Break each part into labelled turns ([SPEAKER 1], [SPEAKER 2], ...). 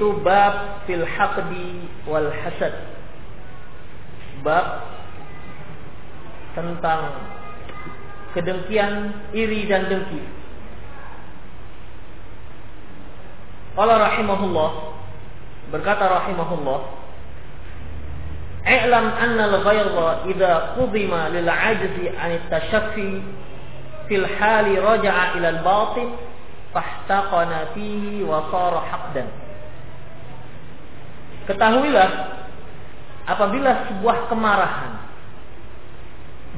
[SPEAKER 1] yaitu bab fil haqdi wal hasad. Bab tentang kedengkian, iri dan dengki. Allah rahimahullah berkata rahimahullah I'lam anna al-ghayra idza qudima lil 'ajzi 'an at-tashaffi fil hali raja'a ila al-batin fahtaqana fihi wa sara haqdan Ketahuilah apabila sebuah kemarahan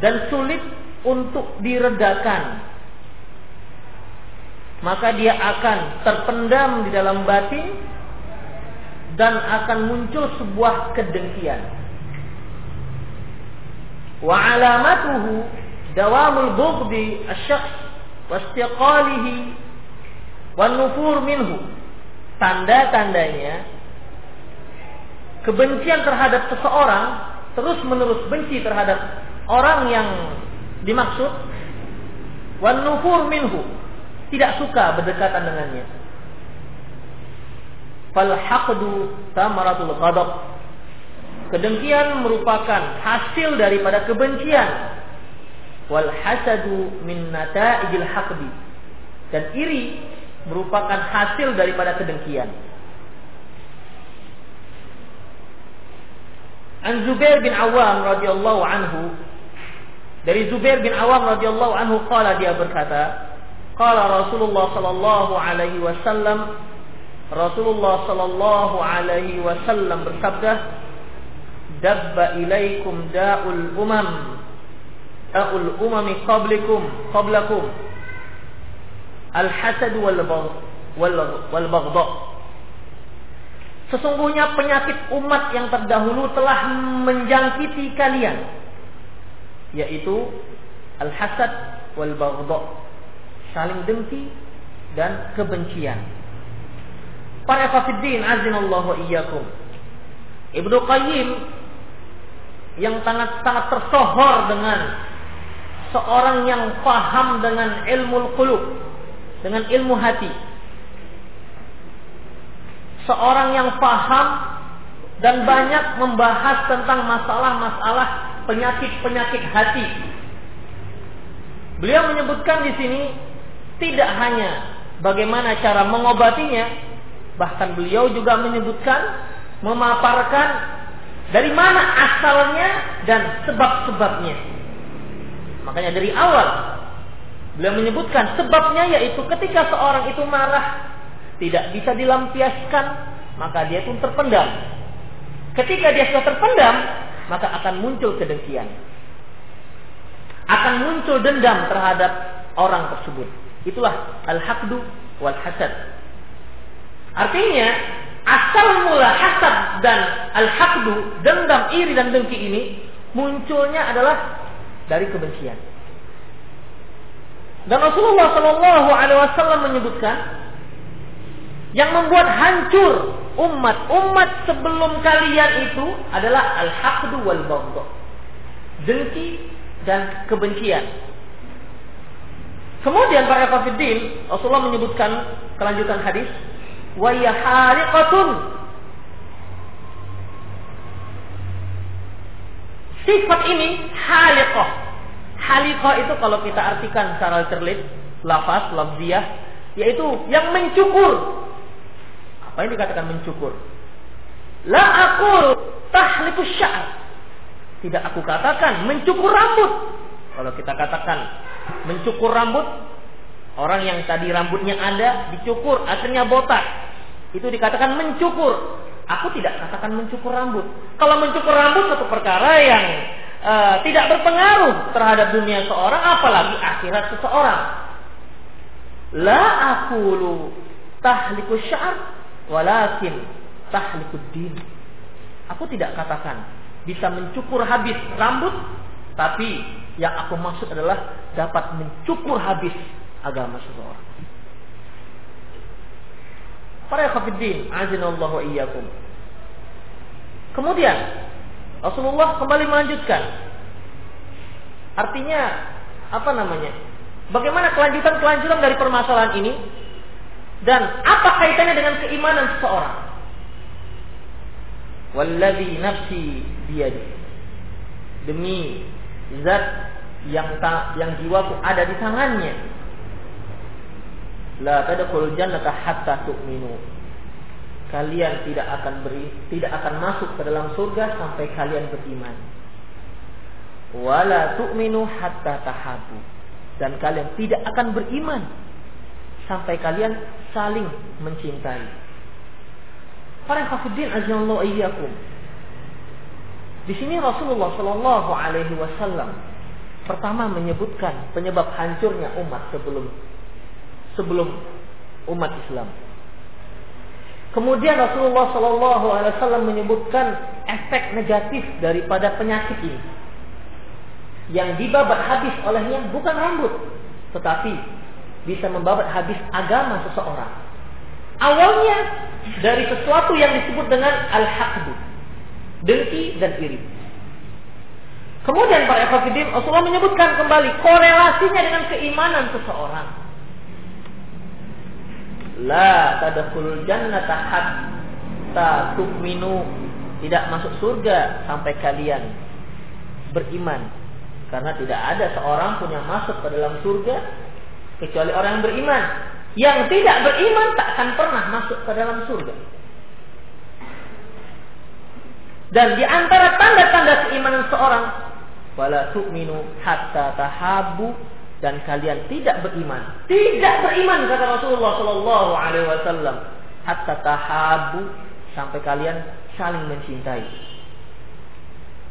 [SPEAKER 1] dan sulit untuk diredakan maka dia akan terpendam di dalam batin dan akan muncul sebuah kedengkian. Wa alamatuhu dawamul bughdi asy-syakhs wa istiqalihi wan nufur minhu. Tanda-tandanya kebencian terhadap seseorang terus menerus benci terhadap orang yang dimaksud wan nufur minhu tidak suka berdekatan dengannya. Fal haqdu tamaratul ghadab. Kedengkian merupakan hasil daripada kebencian. Wal hasadu min nata'ijil haqdi. Dan iri merupakan hasil daripada kedengkian. An Zubair bin Awam radhiyallahu anhu. Dari Zubair bin Awam radhiyallahu anhu qala dia berkata Qala Rasulullah sallallahu alaihi wasallam. Rasulullah sallallahu alaihi wasallam bersabda Dabba ilaikum da'ul umam Da'ul umami qablikum qablakum. Al-hasad wal baghdha Sesungguhnya penyakit umat yang terdahulu telah menjangkiti kalian yaitu al-hasad wal baghdha saling dengki dan kebencian. Para kafirin azinallahu iyyakum. Ibnu Qayyim yang sangat sangat tersohor dengan seorang yang paham dengan ilmu qulub, dengan ilmu hati. Seorang yang paham dan banyak membahas tentang masalah-masalah penyakit-penyakit hati. Beliau menyebutkan di sini tidak hanya bagaimana cara mengobatinya, bahkan beliau juga menyebutkan, memaparkan dari mana asalnya dan sebab-sebabnya. Makanya dari awal beliau menyebutkan sebabnya yaitu ketika seorang itu marah tidak bisa dilampiaskan, maka dia pun terpendam. Ketika dia sudah terpendam, maka akan muncul kedengkian. Akan muncul dendam terhadap orang tersebut. Itulah al-haqdu wal hasad. Artinya, asal mula hasad dan al-haqdu, dendam, iri dan dengki ini munculnya adalah dari kebencian. Dan Rasulullah Shallallahu Alaihi Wasallam menyebutkan yang membuat hancur umat-umat sebelum kalian itu adalah al-haqdu wal baghdha. Dengki dan kebencian. Kemudian para kafirin, Rasulullah menyebutkan kelanjutan hadis, wa haliqatun. Sifat ini haliqah. Haliqah itu kalau kita artikan secara terlit, lafaz, lafziyah, yaitu yang mencukur. Yang dikatakan mencukur? La aku tahlikus sya'r. Tidak aku katakan mencukur rambut. Kalau kita katakan mencukur rambut, orang yang tadi rambutnya ada dicukur, akhirnya botak. Itu dikatakan mencukur. Aku tidak katakan mencukur rambut. Kalau mencukur rambut satu perkara yang uh, tidak berpengaruh terhadap dunia seorang, apalagi akhirat seseorang. La akulu tahliku syar, walakin tahliku din. Aku tidak katakan bisa mencukur habis rambut, tapi yang aku maksud adalah dapat mencukur habis agama seseorang. Para kafirin, azinallahu iyyakum. Kemudian Rasulullah kembali melanjutkan. Artinya apa namanya? Bagaimana kelanjutan-kelanjutan dari permasalahan ini dan apa kaitannya dengan keimanan seseorang? Walladhi nafsi biyadi. Demi zat yang ta, yang jiwaku ada di tangannya. La tadkhul jannata hatta tu'minu. Kalian tidak akan beri, tidak akan masuk ke dalam surga sampai kalian beriman. Wala tu'minu hatta tahabu. Dan kalian tidak akan beriman sampai kalian saling mencintai. Para kafirin azallahu iyyakum. Di sini Rasulullah Shallallahu Alaihi Wasallam pertama menyebutkan penyebab hancurnya umat sebelum sebelum umat Islam. Kemudian Rasulullah Shallallahu Alaihi Wasallam menyebutkan efek negatif daripada penyakit ini. Yang dibabat habis olehnya bukan rambut, tetapi bisa membabat habis agama seseorang. Awalnya dari sesuatu yang disebut dengan al-haqdu, dengki dan iri. Kemudian para ekafidin Rasulullah menyebutkan kembali korelasinya dengan keimanan seseorang. La tadkhulul jannata hatta tu'minu. Tidak masuk surga sampai kalian beriman. Karena tidak ada seorang pun yang masuk ke dalam surga kecuali orang yang beriman. Yang tidak beriman tak akan pernah masuk ke dalam surga. Dan di antara tanda-tanda keimanan seorang wala tu'minu hatta tahabu dan kalian tidak beriman. Tidak beriman kata Rasulullah sallallahu alaihi wasallam hatta tahabu sampai kalian saling mencintai.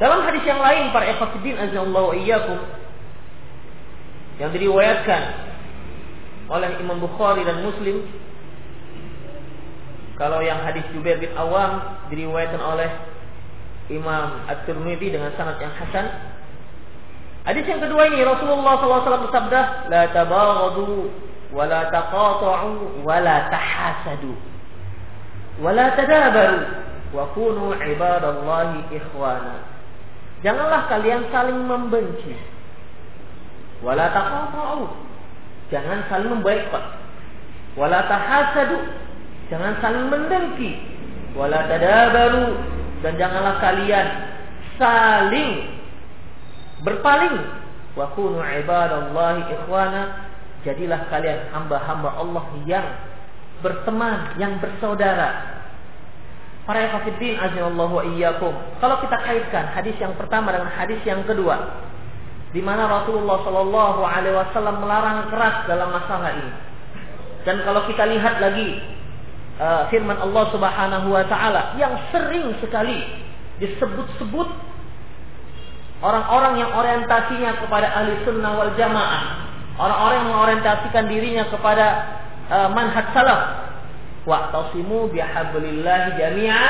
[SPEAKER 1] Dalam hadis yang lain para ikhwatiddin azza wa iyyakum yang diriwayatkan oleh Imam Bukhari dan Muslim. Kalau yang hadis Jubair bin Awam diriwayatkan oleh Imam At-Tirmidzi dengan sanad yang hasan. Hadis yang kedua ini Rasulullah SAW bersabda, "La tabaghadu wa la taqata'u wa la tahasadu wa la tadabaru wa kunu ibadallahi ikhwana." Janganlah kalian saling membenci. Wala taqata'u Jangan saling memboikot. Wala tahasadu. Jangan saling mendengki. Wala tadabaru. Dan janganlah kalian saling berpaling. Wa kunu ibadallahi ikhwana. Jadilah kalian hamba-hamba Allah yang berteman, yang bersaudara. Para kafirin azallahu wa iyyakum. Kalau kita kaitkan hadis yang pertama dengan hadis yang kedua, di mana Rasulullah Shallallahu Alaihi Wasallam melarang keras dalam masalah ini. Dan kalau kita lihat lagi uh, firman Allah Subhanahu Wa Taala yang sering sekali disebut-sebut orang-orang yang orientasinya kepada ahli sunnah wal jamaah, orang-orang yang mengorientasikan dirinya kepada uh, manhaj salaf. Wa tasimu bihablillah jami'a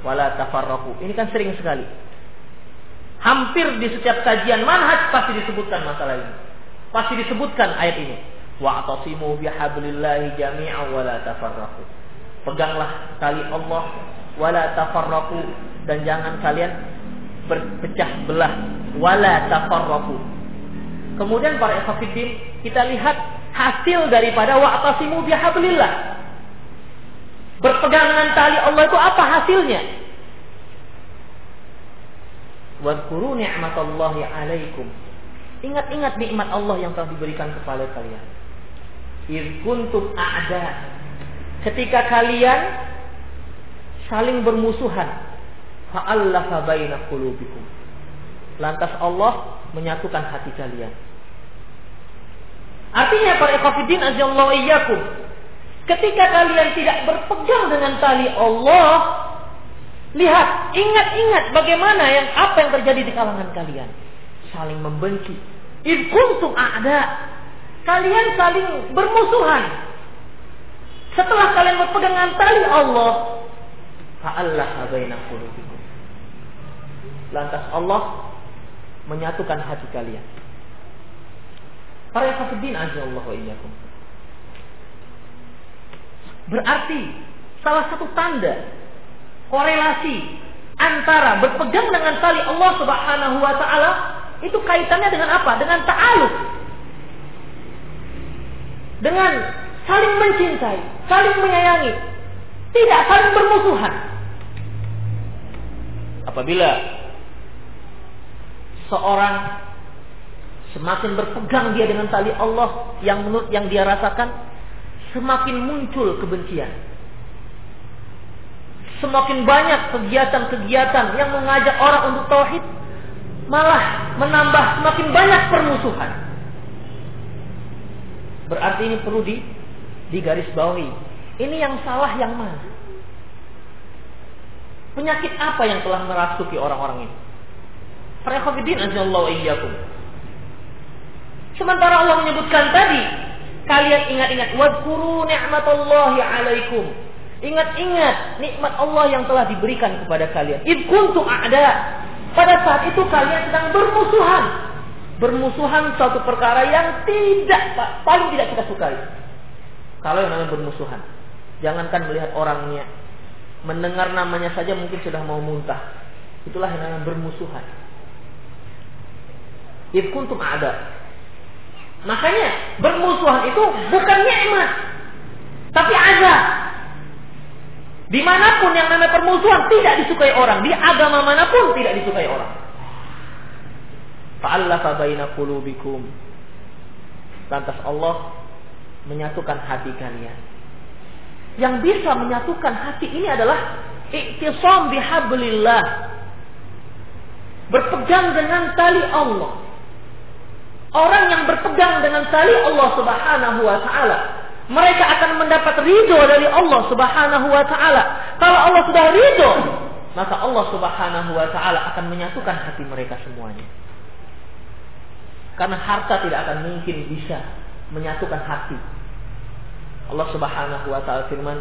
[SPEAKER 1] wala tafarraqu. Ini kan sering sekali. Hampir di setiap kajian manhaj pasti disebutkan masalah ini. Pasti disebutkan ayat ini. Wa atasimu bihablillahi jami'a wa la tafarraqu. Peganglah tali Allah wa la tafarraqu dan jangan kalian berpecah belah wa la tafarraqu. Kemudian para ikhwatiddin kita lihat hasil daripada wa atasimu bihablillah. Berpegang dengan tali Allah itu apa hasilnya? Wadkuru ni'matallahi alaikum. Ingat-ingat nikmat Allah yang telah diberikan kepada kalian. Ir kuntum a'da. Ketika kalian saling bermusuhan, fa'allafa baina qulubikum. Lantas Allah menyatukan hati kalian. Artinya para ikhwatiddin azallahu iyyakum. Ketika kalian tidak berpegang dengan tali Allah, Lihat, ingat-ingat bagaimana yang apa yang terjadi di kalangan kalian. Saling membenci. Idkuntum ada. Kalian saling bermusuhan. Setelah kalian berpegangan tali Allah, fa'allah baina qulubikum. Lantas Allah menyatukan hati kalian. Para kafirin azza Allah wa iyyakum. Berarti salah satu tanda korelasi antara berpegang dengan tali Allah Subhanahu wa taala itu kaitannya dengan apa? Dengan ta'aluf. Dengan saling mencintai, saling menyayangi, tidak saling bermusuhan. Apabila seorang semakin berpegang dia dengan tali Allah yang menurut yang dia rasakan, semakin muncul kebencian. Semakin banyak kegiatan-kegiatan yang mengajak orang untuk tauhid, malah menambah semakin banyak permusuhan. Berarti ini perlu di garis bawahi. Ini yang salah yang mana? Penyakit apa yang telah merasuki orang-orang ini? Fakhafidin ajallahu iyyakum. Sementara Allah menyebutkan tadi, kalian ingat-ingat wadhkuru ni'matallahi alaikum. Ingat-ingat nikmat Allah yang telah diberikan kepada kalian. Id a'da. Pada saat itu kalian sedang bermusuhan. Bermusuhan suatu perkara yang tidak paling tidak kita sukai. Kalau yang namanya bermusuhan. Jangankan melihat orangnya. Mendengar namanya saja mungkin sudah mau muntah. Itulah yang namanya bermusuhan. Id ada. Makanya bermusuhan itu bukan nikmat, tapi azab. Di mana pun yang namanya permusuhan tidak disukai orang, di agama mana pun tidak disukai orang. Fa'allafa baina qulubikum. Lantas Allah menyatukan hati kalian. Yang bisa menyatukan hati ini adalah iktisam bihablillah. Berpegang dengan tali Allah. Orang yang berpegang dengan tali Allah Subhanahu wa taala, mereka akan mendapat ridho dari Allah Subhanahu wa taala. Kalau Allah sudah ridho, maka Allah Subhanahu wa taala akan menyatukan hati mereka semuanya. Karena harta tidak akan mungkin bisa menyatukan hati. Allah Subhanahu wa taala firman,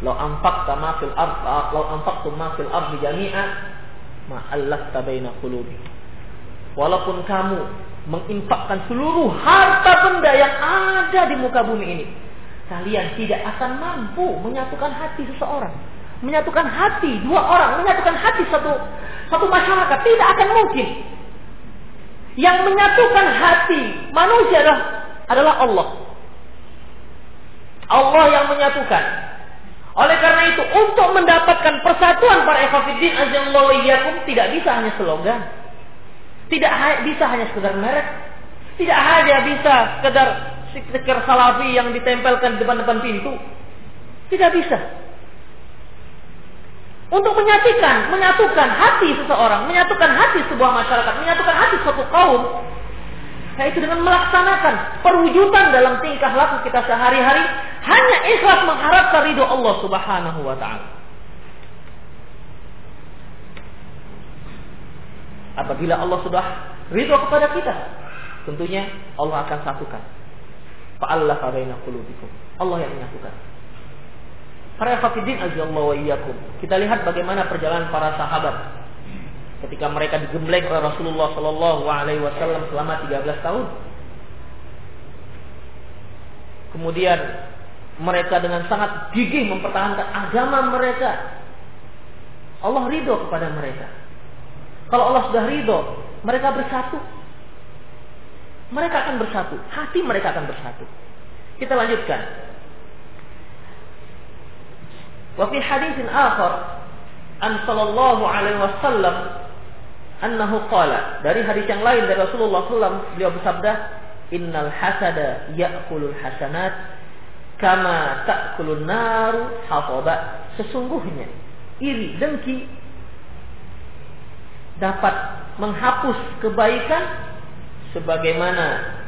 [SPEAKER 1] "Lau anfaqta ma fil anfaqtum ma fil jami'a, ma allafta baina qulubihim." Walaupun kamu menginfakkan seluruh harta benda yang ada di muka bumi ini, kalian tidak akan mampu menyatukan hati seseorang, menyatukan hati dua orang, menyatukan hati satu satu masyarakat tidak akan mungkin. Yang menyatukan hati manusia adalah, adalah Allah. Allah yang menyatukan. Oleh karena itu, untuk mendapatkan persatuan para ekafidin azallahu tidak bisa hanya slogan. Tidak bisa hanya sekedar merek. Tidak hanya bisa sekedar stiker salafi yang ditempelkan di depan-depan pintu. Tidak bisa. Untuk menyatukan, menyatukan hati seseorang, menyatukan hati sebuah masyarakat, menyatukan hati suatu kaum, yaitu dengan melaksanakan perwujudan dalam tingkah laku kita sehari-hari, hanya ikhlas mengharapkan ridho Allah Subhanahu wa taala. Apabila Allah sudah ridho kepada kita, tentunya Allah akan satukan. Qulubikum. Allah yang menyatukan. Para fakidin ajallahu wa iyyakum. Kita lihat bagaimana perjalanan para sahabat ketika mereka digembleng oleh Rasulullah Shallallahu alaihi wasallam selama 13 tahun. Kemudian mereka dengan sangat gigih mempertahankan agama mereka. Allah ridho kepada mereka. Kalau Allah sudah ridho, mereka bersatu. Mereka akan bersatu. Hati mereka akan bersatu. Kita lanjutkan. Wa fi haditsin akhar an sallallahu alaihi wasallam annahu qala dari hadis yang lain dari Rasulullah SAW beliau bersabda innal hasada ya'kulul hasanat kama ta'kulun naru hataba sesungguhnya iri dengki dapat menghapus kebaikan sebagaimana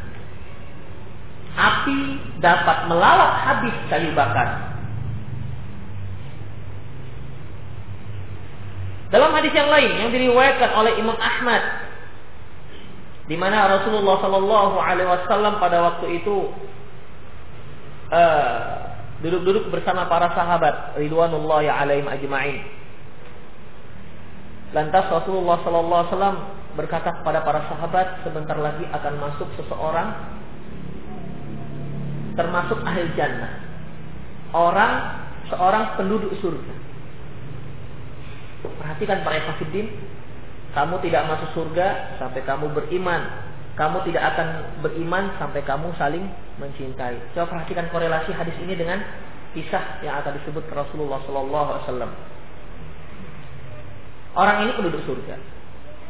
[SPEAKER 1] api dapat melalap habis kayu bakar. Dalam hadis yang lain yang diriwayatkan oleh Imam Ahmad di mana Rasulullah Shallallahu Alaihi Wasallam pada waktu itu uh, duduk-duduk bersama para sahabat Ridwanullahi alaihim ajma'in Lantas Rasulullah Sallallahu Alaihi Wasallam berkata kepada para sahabat, sebentar lagi akan masuk seseorang termasuk ahli jannah. Orang seorang penduduk surga. Perhatikan para ekafidin, kamu tidak masuk surga sampai kamu beriman. Kamu tidak akan beriman sampai kamu saling mencintai. Coba perhatikan korelasi hadis ini dengan kisah yang akan disebut Rasulullah Sallallahu Alaihi Wasallam. Orang ini penduduk surga.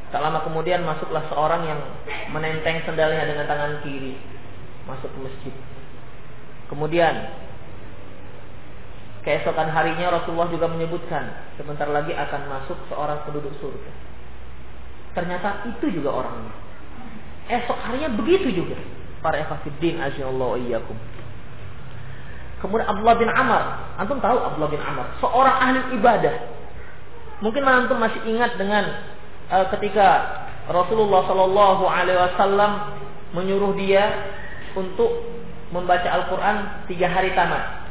[SPEAKER 1] Tak lama kemudian masuklah seorang yang menenteng sendalnya dengan tangan kiri masuk ke masjid. Kemudian keesokan harinya Rasulullah juga menyebutkan sebentar lagi akan masuk seorang penduduk surga. Ternyata itu juga orangnya. Esok harinya begitu juga. Para ekhafiddin asyallahu iyyakum. Kemudian Abdullah bin Amr. Antum tahu Abdullah bin Amr. Seorang ahli ibadah. Mungkin antum masih ingat dengan uh, ketika Rasulullah Shallallahu Alaihi Wasallam menyuruh dia untuk membaca Al-Quran tiga hari tamat.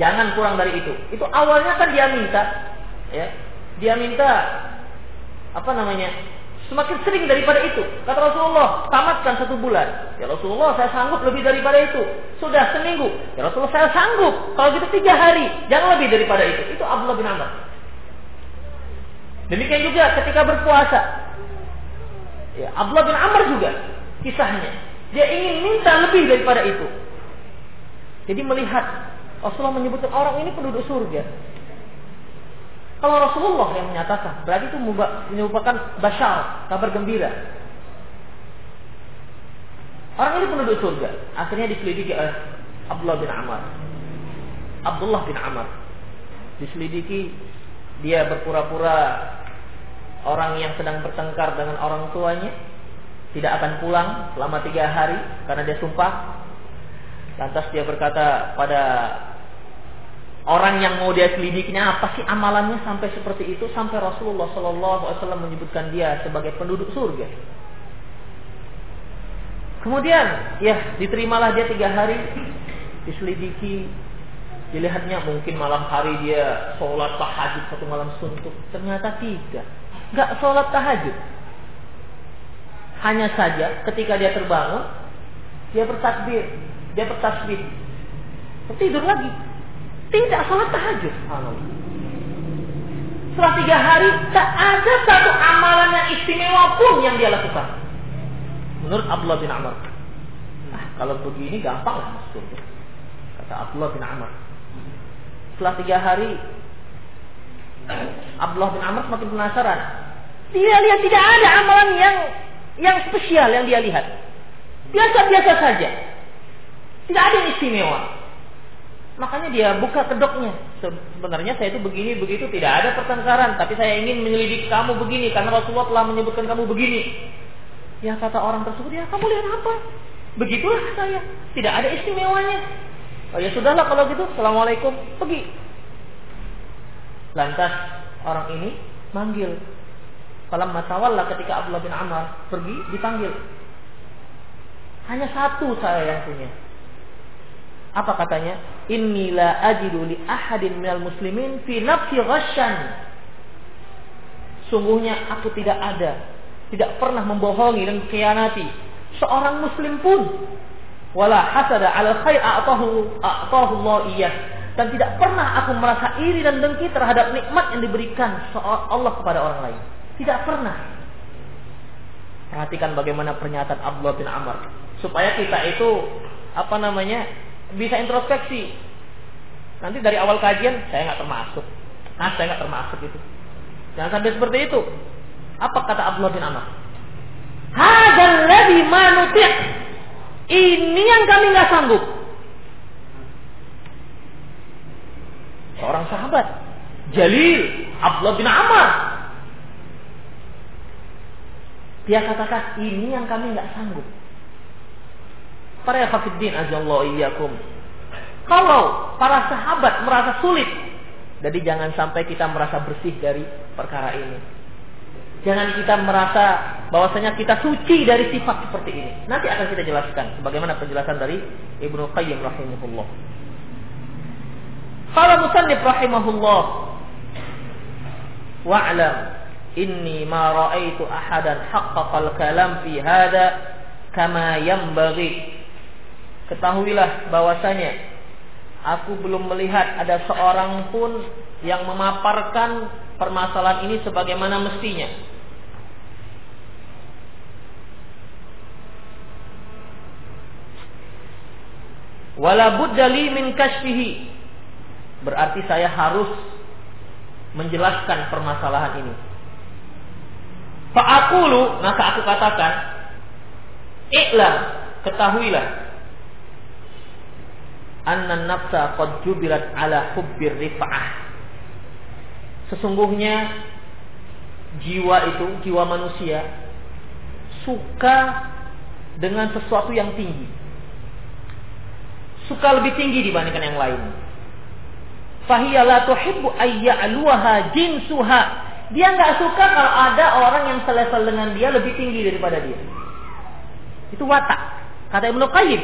[SPEAKER 1] Jangan kurang dari itu. Itu awalnya kan dia minta, ya, dia minta apa namanya Semakin sering daripada itu. Kata Rasulullah, tamatkan satu bulan. Ya Rasulullah, saya sanggup lebih daripada itu. Sudah seminggu. Ya Rasulullah, saya sanggup. Kalau gitu tiga hari. Jangan lebih daripada itu. Itu Abdullah bin Amr. Demikian juga ketika berpuasa. Ya, Abdullah bin Amr juga kisahnya. Dia ingin minta lebih daripada itu. Jadi melihat Rasulullah menyebutkan orang ini penduduk surga. Kalau Rasulullah yang menyatakan, berarti itu menyebabkan basyar, kabar gembira. Orang ini penduduk surga. Akhirnya diselidiki oleh Abdullah bin Amr. Abdullah bin Amr. Diselidiki, dia berpura-pura orang yang sedang bertengkar dengan orang tuanya. Tidak akan pulang selama tiga hari karena dia sumpah. Lantas dia berkata pada orang yang mau dia selidikinya apa sih amalannya sampai seperti itu sampai Rasulullah Shallallahu Alaihi Wasallam menyebutkan dia sebagai penduduk surga. Kemudian ya diterimalah dia tiga hari diselidiki dilihatnya mungkin malam hari dia sholat tahajud satu malam suntuk ternyata tidak nggak sholat tahajud hanya saja ketika dia terbangun dia bertakbir dia bertasbih tidur lagi tidak sholat tahajud. Setelah tiga hari, tak ada satu amalan yang istimewa pun yang dia lakukan. Menurut Abdullah bin Amr. Nah, kalau begini gampang lah masuk Kata Abdullah bin Amr. Setelah tiga hari, Abdullah bin Amr semakin penasaran. Dia lihat tidak ada amalan yang yang spesial yang dia lihat. Biasa-biasa saja. Tidak ada yang istimewa. Makanya dia buka kedoknya. Sebenarnya saya itu begini begitu tidak ada pertengkaran, tapi saya ingin menyelidiki kamu begini karena Rasulullah telah menyebutkan kamu begini. Ya kata orang tersebut, ya kamu lihat apa? Begitulah saya. Tidak ada istimewanya. Oh ya sudahlah kalau gitu, assalamualaikum, pergi. Lantas orang ini manggil. Kalau matawalla ketika Abdullah bin Amr pergi dipanggil. Hanya satu saya yang punya. Apa katanya? Inilah ajidu li ahadin minal muslimin fi nafsi ghasyan. Sungguhnya aku tidak ada, tidak pernah membohongi dan khianati seorang muslim pun. Wala hasada ala khair a'tahu a'tahu Allah iya. Dan tidak pernah aku merasa iri dan dengki terhadap nikmat yang diberikan Allah kepada orang lain. Tidak pernah. Perhatikan bagaimana pernyataan Abdullah bin Amr. Supaya kita itu apa namanya bisa introspeksi. Nanti dari awal kajian saya nggak termasuk. Nah, saya nggak termasuk itu. Jangan sampai seperti itu. Apa kata Abdullah bin Amr? Hadzal ladzi manuti' Ini yang kami nggak sanggup. Seorang sahabat, Jalil Abdullah bin Amr. Dia katakan, ini yang kami nggak sanggup. Para yafafiddin ajallahu iyyakum. Kalau para sahabat merasa sulit, jadi jangan sampai kita merasa bersih dari perkara ini. Jangan kita merasa bahwasanya kita suci dari sifat seperti ini. Nanti akan kita jelaskan sebagaimana penjelasan dari Ibnu Qayyim rahimahullah. Qala musannif rahimahullah wa'lam inni ma ra'aitu ahadan haqqaqal kalam fi hadha kama yanbaghi Ketahuilah bahwasanya aku belum melihat ada seorang pun yang memaparkan permasalahan ini sebagaimana mestinya. Wala budda min kashfihi. Berarti saya harus menjelaskan permasalahan ini. Fa'akulu maka aku katakan, iklam ketahuilah anna nafsa qad jubilat ala hubbir rifa'ah. Sesungguhnya jiwa itu, jiwa manusia suka dengan sesuatu yang tinggi. Suka lebih tinggi dibandingkan yang lain. Jinsuha. Dia nggak suka kalau ada orang yang selevel dengan dia lebih tinggi daripada dia. Itu watak. Kata Ibnu Qayyim,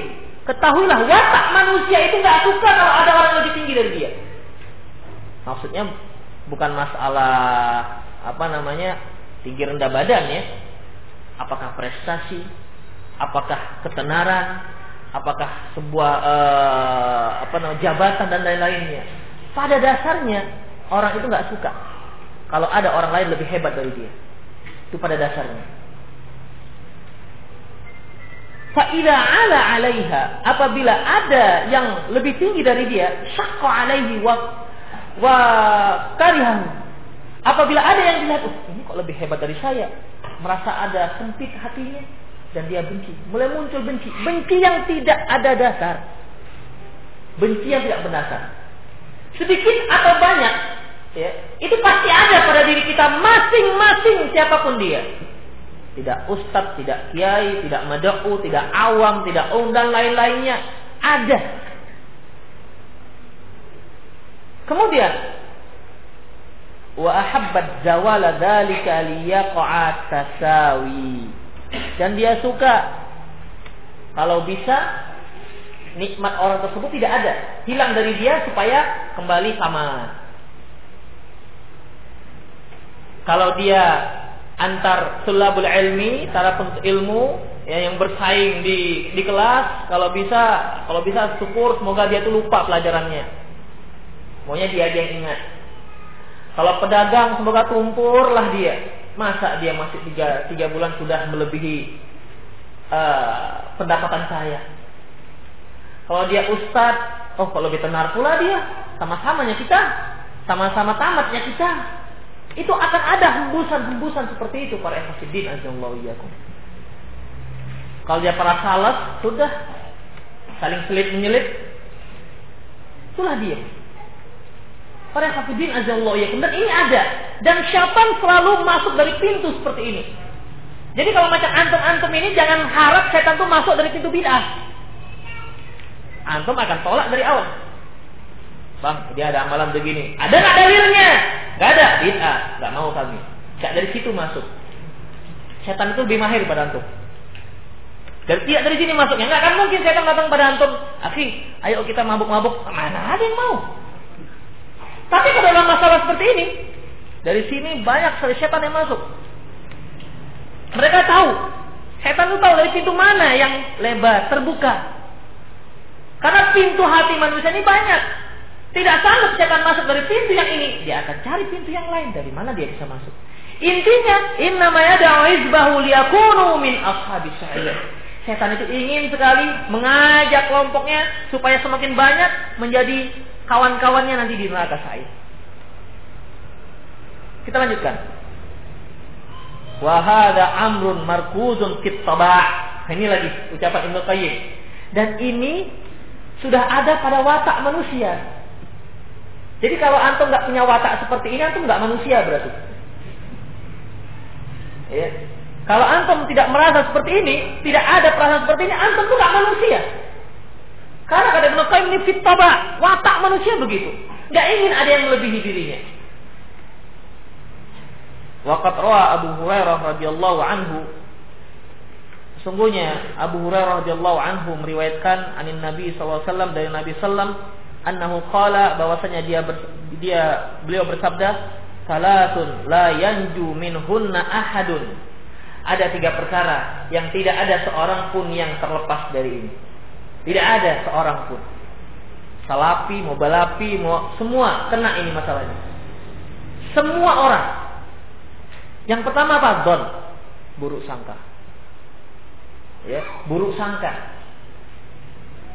[SPEAKER 1] Ketahuilah watak manusia itu nggak suka kalau ada orang lebih tinggi dari dia. Maksudnya bukan masalah apa namanya tinggi rendah badan ya. Apakah prestasi, apakah ketenaran, apakah sebuah uh, apa namanya jabatan dan lain-lainnya. Pada dasarnya orang itu nggak suka kalau ada orang lain lebih hebat dari dia. Itu pada dasarnya. Fa'ila ala alaiha. Apabila ada yang lebih tinggi dari dia, syakka alaihi wa, wa karihahu. Apabila ada yang dilihat, oh, ini kok lebih hebat dari saya. Merasa ada sempit hatinya. Dan dia benci. Mulai muncul benci. Benci yang tidak ada dasar. Benci yang tidak berdasar. Sedikit atau banyak. ya Itu pasti ada pada diri kita masing-masing siapa pun dia tidak ustadz, tidak kiai, tidak mad'u, tidak awam, tidak um dan lain-lainnya ada. Kemudian wa ahabbat zawala dzalika liyaqa'a tasawi. Dan dia suka kalau bisa nikmat orang tersebut tidak ada, hilang dari dia supaya kembali sama. Kalau dia antar sulabul ilmi, para penuntut ilmu ya, yang bersaing di di kelas, kalau bisa kalau bisa syukur semoga dia tuh lupa pelajarannya. Maunya dia aja yang ingat. Kalau pedagang semoga tumpurlah dia. Masa dia masih tiga, tiga bulan sudah melebihi uh, pendapatan saya. Kalau dia ustadz, oh kalau lebih tenar pula dia. Sama-samanya kita, sama-sama tamatnya kita. Itu akan ada hembusan-hembusan seperti itu para ikhwatiddin azallahu iyyakum. Kalau dia para salas sudah saling selit menyelip itulah dia. Para ikhwatiddin azallahu iyyakum dan ini ada dan syaitan selalu masuk dari pintu seperti ini. Jadi kalau macam antum-antum ini jangan harap setan itu masuk dari pintu bid'ah. Antum akan tolak dari awal. Bang, dia ada amalan begini. Ada nggak dalilnya? Gak ada, bid'ah, gak mau kami. Gak dari situ masuk. Setan itu lebih mahir pada antum. Dan tidak dari sini masuknya. Nggak akan mungkin setan datang pada antum. Akhi, ayo kita mabuk-mabuk. Mana ada yang mau? Tapi kalau dalam masalah seperti ini, dari sini banyak sekali setan yang masuk. Mereka tahu. Setan itu tahu dari pintu mana yang lebar, terbuka. Karena pintu hati manusia ini banyak. Tidak sanggup setan masuk dari pintu yang ini, dia akan cari pintu yang lain. Dari mana dia bisa masuk? Intinya, inna yad'u izbahu liyakunu min ashabis sa'ir. Setan itu ingin sekali mengajak kelompoknya supaya semakin banyak menjadi kawan-kawannya nanti di neraka sa'ir. Kita lanjutkan. Wahada amrun markuzun fit Ini lagi ucapan Ibnu Qayyim. Dan ini sudah ada pada watak manusia. Jadi kalau antum nggak punya watak seperti ini, antum nggak manusia berarti. Ya. Kalau antum tidak merasa seperti ini, tidak ada perasaan seperti ini, antum tuh nggak manusia. Karena kata Ibnu Qayyim ini fitaba, watak manusia begitu. Nggak ingin ada yang melebihi dirinya. Waqat rawa Abu Hurairah radhiyallahu anhu Sungguhnya Abu Hurairah radhiyallahu anhu meriwayatkan anin Nabi SAW dari Nabi sallam annahu qala bahwasanya dia ber, dia beliau bersabda salatun la yanju minhunna ahadun ada tiga perkara yang tidak ada seorang pun yang terlepas dari ini tidak ada seorang pun. Salapi mau balapi mau semua kena ini masalahnya. Semua orang. Yang pertama apa? Don. Buruk sangka. Ya buruk sangka.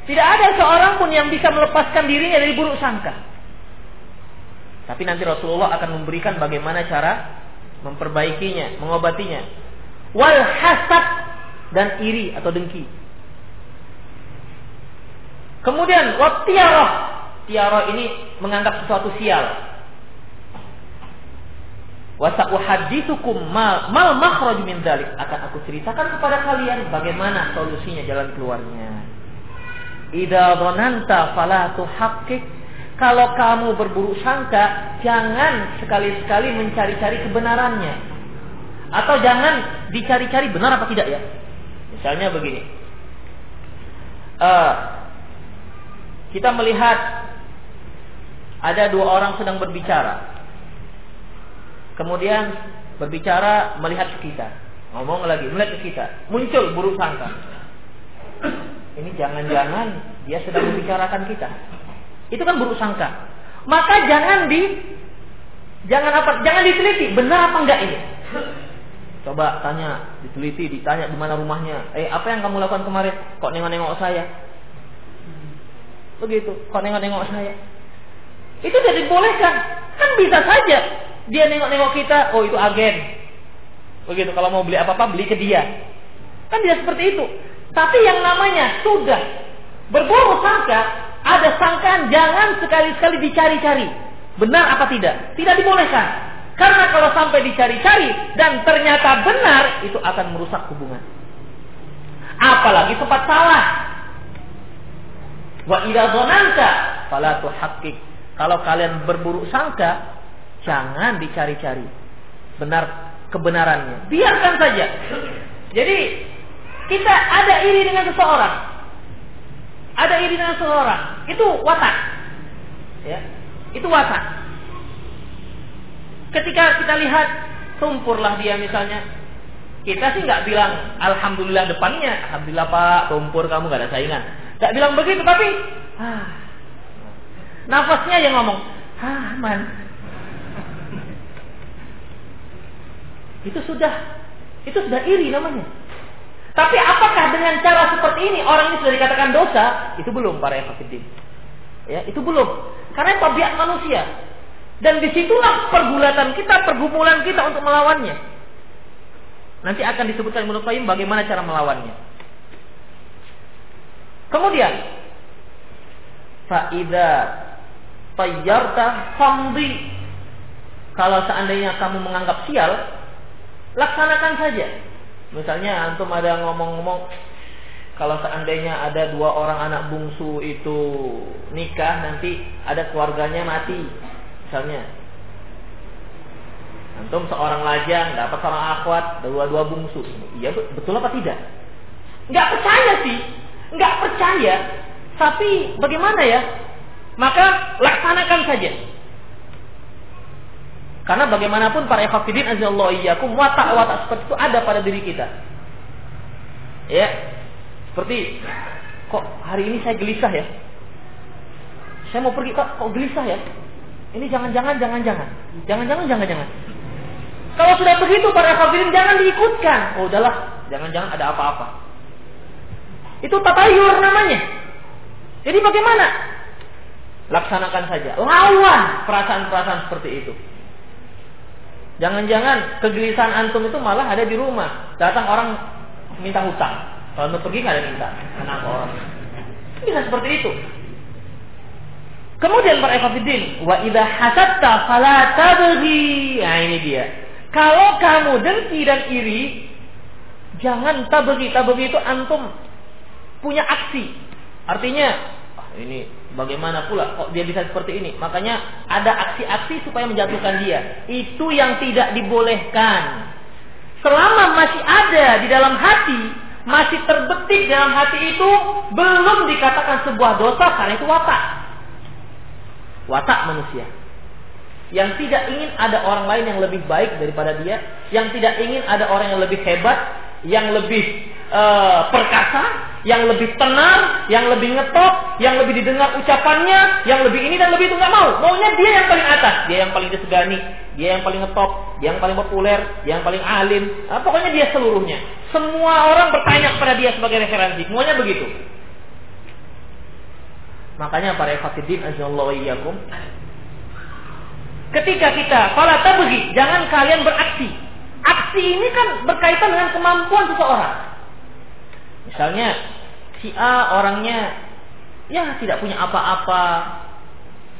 [SPEAKER 1] Tidak ada seorang pun yang bisa melepaskan dirinya dari buruk sangka. Tapi nanti Rasulullah akan memberikan bagaimana cara memperbaikinya, mengobatinya. Wal hasad dan iri atau dengki. Kemudian watiarah. Tiarah ini menganggap sesuatu sial. Wasa'uhadithukum mal mal makhraj min dzalik akan aku ceritakan kepada kalian bagaimana solusinya jalan keluarnya. Idza dhananta fala tuhaqqiq kalau kamu berburuk sangka, jangan sekali-sekali mencari-cari kebenarannya. Atau jangan dicari-cari benar apa tidak ya. Misalnya begini. Uh, kita melihat ada dua orang sedang berbicara. Kemudian berbicara melihat ke kita. Ngomong lagi, melihat ke kita. Muncul buruk sangka. Ini jangan-jangan dia sedang membicarakan kita. Itu kan buruk sangka. Maka jangan di jangan apa? Jangan diteliti benar apa enggak ini. Coba tanya, diteliti, ditanya di mana rumahnya. Eh, apa yang kamu lakukan kemarin? Kok nengok-nengok saya? Begitu, kok nengok-nengok saya? Itu tidak dibolehkan. Kan bisa saja dia nengok-nengok kita, oh itu agen. Begitu, kalau mau beli apa-apa beli ke dia. Kan dia seperti itu. Tapi yang namanya sudah berburuk sangka, ada sangkaan jangan sekali-sekali dicari-cari. Benar apa tidak? Tidak dibolehkan. Karena kalau sampai dicari-cari dan ternyata benar, itu akan merusak hubungan. Apalagi tempat salah. Wa idza dhananta fala tuhaqqik. Kalau kalian berburuk sangka, jangan dicari-cari. Benar kebenarannya. Biarkan saja. Jadi kita ada iri dengan seseorang, ada iri dengan seseorang, itu watak. Ya, itu watak. Ketika kita lihat tumpurlah dia misalnya, kita sih nggak bilang alhamdulillah depannya, alhamdulillah pak tumpur kamu gak ada saingan. Nggak bilang begitu, tapi ah, nafasnya yang ngomong, ah man. Itu sudah, itu sudah iri namanya. Tapi apakah dengan cara seperti ini orang ini sudah dikatakan dosa? Itu belum para ekafidin. Ya, itu belum. Karena tabiat manusia. Dan di situlah pergulatan kita, pergumulan kita untuk melawannya. Nanti akan disebutkan menurut bagaimana cara melawannya. Kemudian, faida tayyarta famdi. Kalau seandainya kamu menganggap sial, laksanakan saja. Misalnya antum ada ngomong-ngomong kalau seandainya ada dua orang anak bungsu itu nikah nanti ada keluarganya mati misalnya. Antum seorang lajang dapat seorang akhwat dua-dua bungsu. Iya betul apa tidak? Nggak percaya sih nggak percaya tapi bagaimana ya maka laksanakan saja karena bagaimanapun para ikhafidin azallahu iyyakum watak-watak seperti itu ada pada diri kita. Ya. Seperti kok hari ini saya gelisah ya? Saya mau pergi kok kok gelisah ya? Ini jangan-jangan jangan-jangan. Jangan-jangan jangan-jangan. Kalau sudah begitu para ikhafidin jangan diikutkan. Oh udahlah, jangan-jangan ada apa-apa. Itu tatayur namanya. Jadi bagaimana? Laksanakan saja. Lawan perasaan-perasaan seperti itu. Jangan-jangan kegelisahan antum itu malah ada di rumah. Datang orang minta hutang. Kalau antum pergi nggak ada minta. Kenapa orang? Bisa seperti itu. Kemudian para ekafidin, wa idha hasatta fala tabghi. Nah ini dia. Kalau kamu dengki dan iri, jangan tabghi. Tabghi itu antum punya aksi. Artinya ini bagaimana pula kok dia bisa seperti ini? Makanya ada aksi-aksi supaya menjatuhkan dia. Itu yang tidak dibolehkan. Selama masih ada di dalam hati, masih terbetik dalam hati itu, belum dikatakan sebuah dosa karena itu watak. Watak manusia. Yang tidak ingin ada orang lain yang lebih baik daripada dia, yang tidak ingin ada orang yang lebih hebat, yang lebih uh, perkasa, yang lebih tenang, yang lebih ngetop, yang lebih didengar ucapannya, yang lebih ini dan lebih itu nggak mau. Maunya dia yang paling atas, dia yang paling disegani, dia yang paling ngetop, dia yang paling populer, dia yang paling alim. Nah, pokoknya dia seluruhnya. Semua orang bertanya kepada dia sebagai referensi. Semuanya begitu. Makanya para ikhwatiddin azallahu iyyakum Ketika kita fala tabghi, jangan kalian beraksi. Aksi ini kan berkaitan dengan kemampuan seseorang. Misalnya si A orangnya ya tidak punya apa-apa,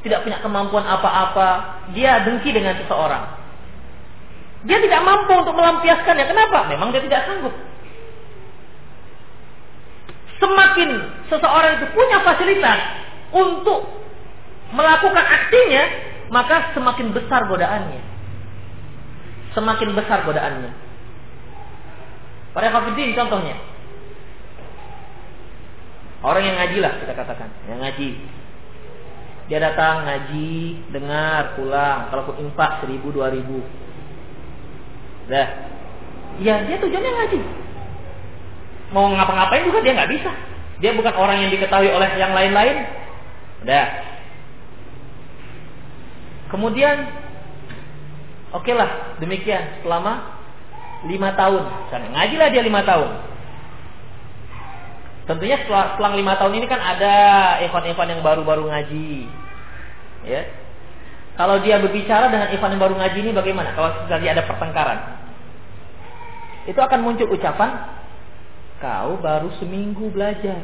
[SPEAKER 1] tidak punya kemampuan apa-apa, dia dengki dengan seseorang. Dia tidak mampu untuk melampiaskannya. Kenapa? Memang dia tidak sanggup. Semakin seseorang itu punya fasilitas untuk melakukan aksinya, maka semakin besar godaannya. Semakin besar godaannya. Para hafidin contohnya. Orang yang ngaji lah kita katakan, yang ngaji. Dia datang ngaji, dengar, pulang. Kalau pun infak seribu, dua ribu. Dah. Ya dia tujuannya ngaji. Mau ngapa-ngapain juga dia nggak bisa. Dia bukan orang yang diketahui oleh yang lain-lain. Udah. Kemudian, oke okay lah demikian selama lima tahun. Sana ngajilah dia lima tahun. Tentunya setelah, selang lima tahun ini kan ada Evan-Evan yang baru-baru ngaji. Ya. Kalau dia berbicara dengan Evan yang baru ngaji ini bagaimana? Kalau terjadi ada pertengkaran. Itu akan muncul ucapan, kau baru seminggu belajar.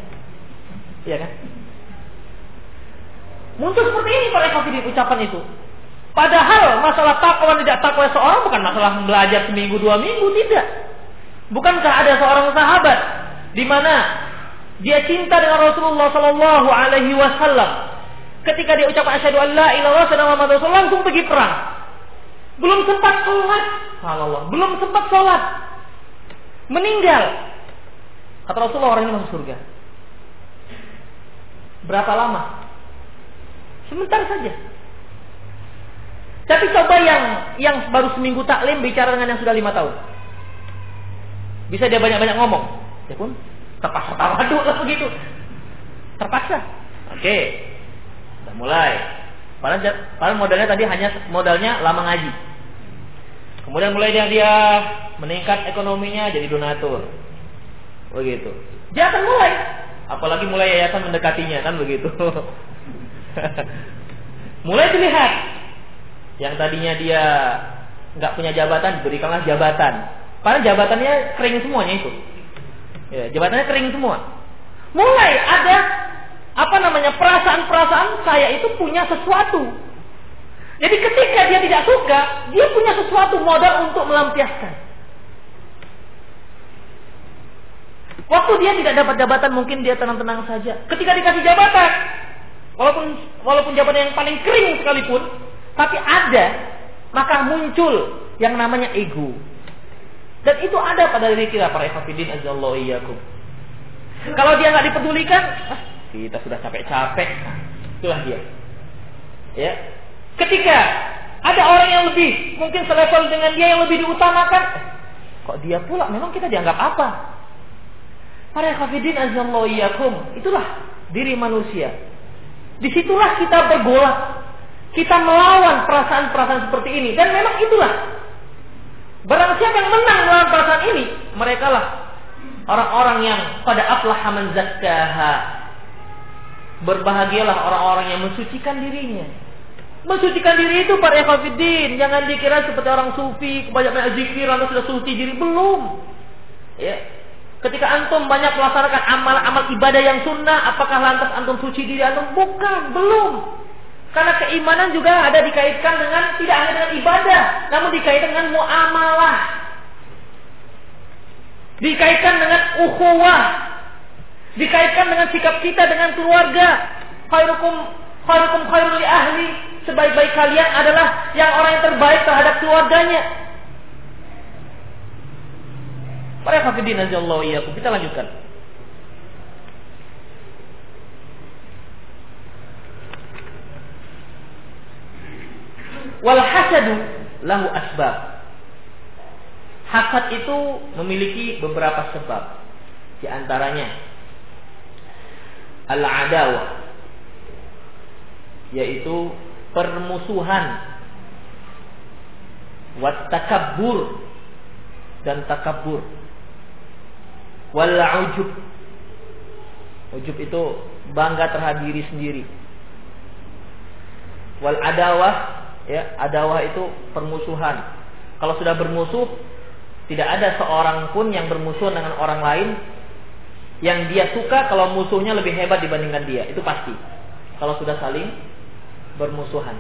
[SPEAKER 1] Iya kan? Muncul seperti ini para di ucapan itu. Padahal masalah takwa tidak takwa seorang bukan masalah belajar seminggu dua minggu tidak. Bukankah ada seorang sahabat di mana dia cinta dengan Rasulullah Sallallahu Alaihi Wasallam. Ketika dia ucap asyhadu an la ilaha illallah Rasulullah langsung pergi perang. Belum sempat sholat, Allah, belum sempat sholat, meninggal. Kata Rasulullah orang ini masuk surga. Berapa lama? Sebentar saja. Tapi coba yang yang baru seminggu taklim bicara dengan yang sudah lima tahun. Bisa dia banyak-banyak ngomong. Ya pun terpaksa tawadu lah begitu. Terpaksa. Oke. Sudah mulai. Padahal, padahal modalnya tadi hanya modalnya lama ngaji. Kemudian mulai dia dia meningkat ekonominya jadi donatur. Begitu. Dia akan mulai. Apalagi mulai yayasan mendekatinya kan begitu. mulai dilihat yang tadinya dia nggak punya jabatan berikanlah jabatan. Padahal jabatannya kering semuanya itu. Ya, jabatannya kering semua. Mulai ada apa namanya perasaan-perasaan saya itu punya sesuatu. Jadi ketika dia tidak suka, dia punya sesuatu modal untuk melampiaskan. Waktu dia tidak dapat jabatan mungkin dia tenang-tenang saja. Ketika dikasih jabatan, walaupun walaupun jabatan yang paling kering sekalipun, tapi ada, maka muncul yang namanya ego. Dan itu ada pada diri kita para ikhwatiddin azallahu iyyakum. Kalau dia nggak dipedulikan, ah, kita sudah capek-capek. Itulah dia. Ya. Ketika ada orang yang lebih mungkin selevel dengan dia yang lebih diutamakan, eh, kok dia pula memang kita dianggap apa? Para ikhwatiddin azallahu iyyakum, itulah diri manusia. Di situlah kita bergolak. Kita melawan perasaan-perasaan seperti ini. Dan memang itulah Barang siapa yang menang melawan perasaan ini, mereka lah orang-orang yang pada aflaha man zakkaha. Berbahagialah orang-orang yang mensucikan dirinya. Mensucikan diri itu para ikhwatiddin, jangan dikira seperti orang sufi, kebanyakan zikir atau sudah suci diri belum. Ya. Ketika antum banyak melaksanakan amal-amal ibadah yang sunnah, apakah lantas antum suci diri antum? Bukan, belum. Karena keimanan juga ada dikaitkan dengan tidak hanya dengan ibadah, namun dikaitkan dengan muamalah. Dikaitkan dengan ukhuwah. Dikaitkan dengan sikap kita dengan keluarga. Khairukum khairukum khairul li ahli. Sebaik-baik kalian adalah yang orang yang terbaik terhadap keluarganya. Para hafidin Allah Kita lanjutkan. Wal hasadu lahu asbab. Hasad itu memiliki beberapa sebab. Di antaranya al-adawah yaitu permusuhan wat takabbur dan takabur wal ujub ujub itu bangga terhadap diri sendiri wal adawah Ya, adawah itu permusuhan. Kalau sudah bermusuh, tidak ada seorang pun yang bermusuhan dengan orang lain yang dia suka kalau musuhnya lebih hebat dibandingkan dia. Itu pasti. Kalau sudah saling bermusuhan.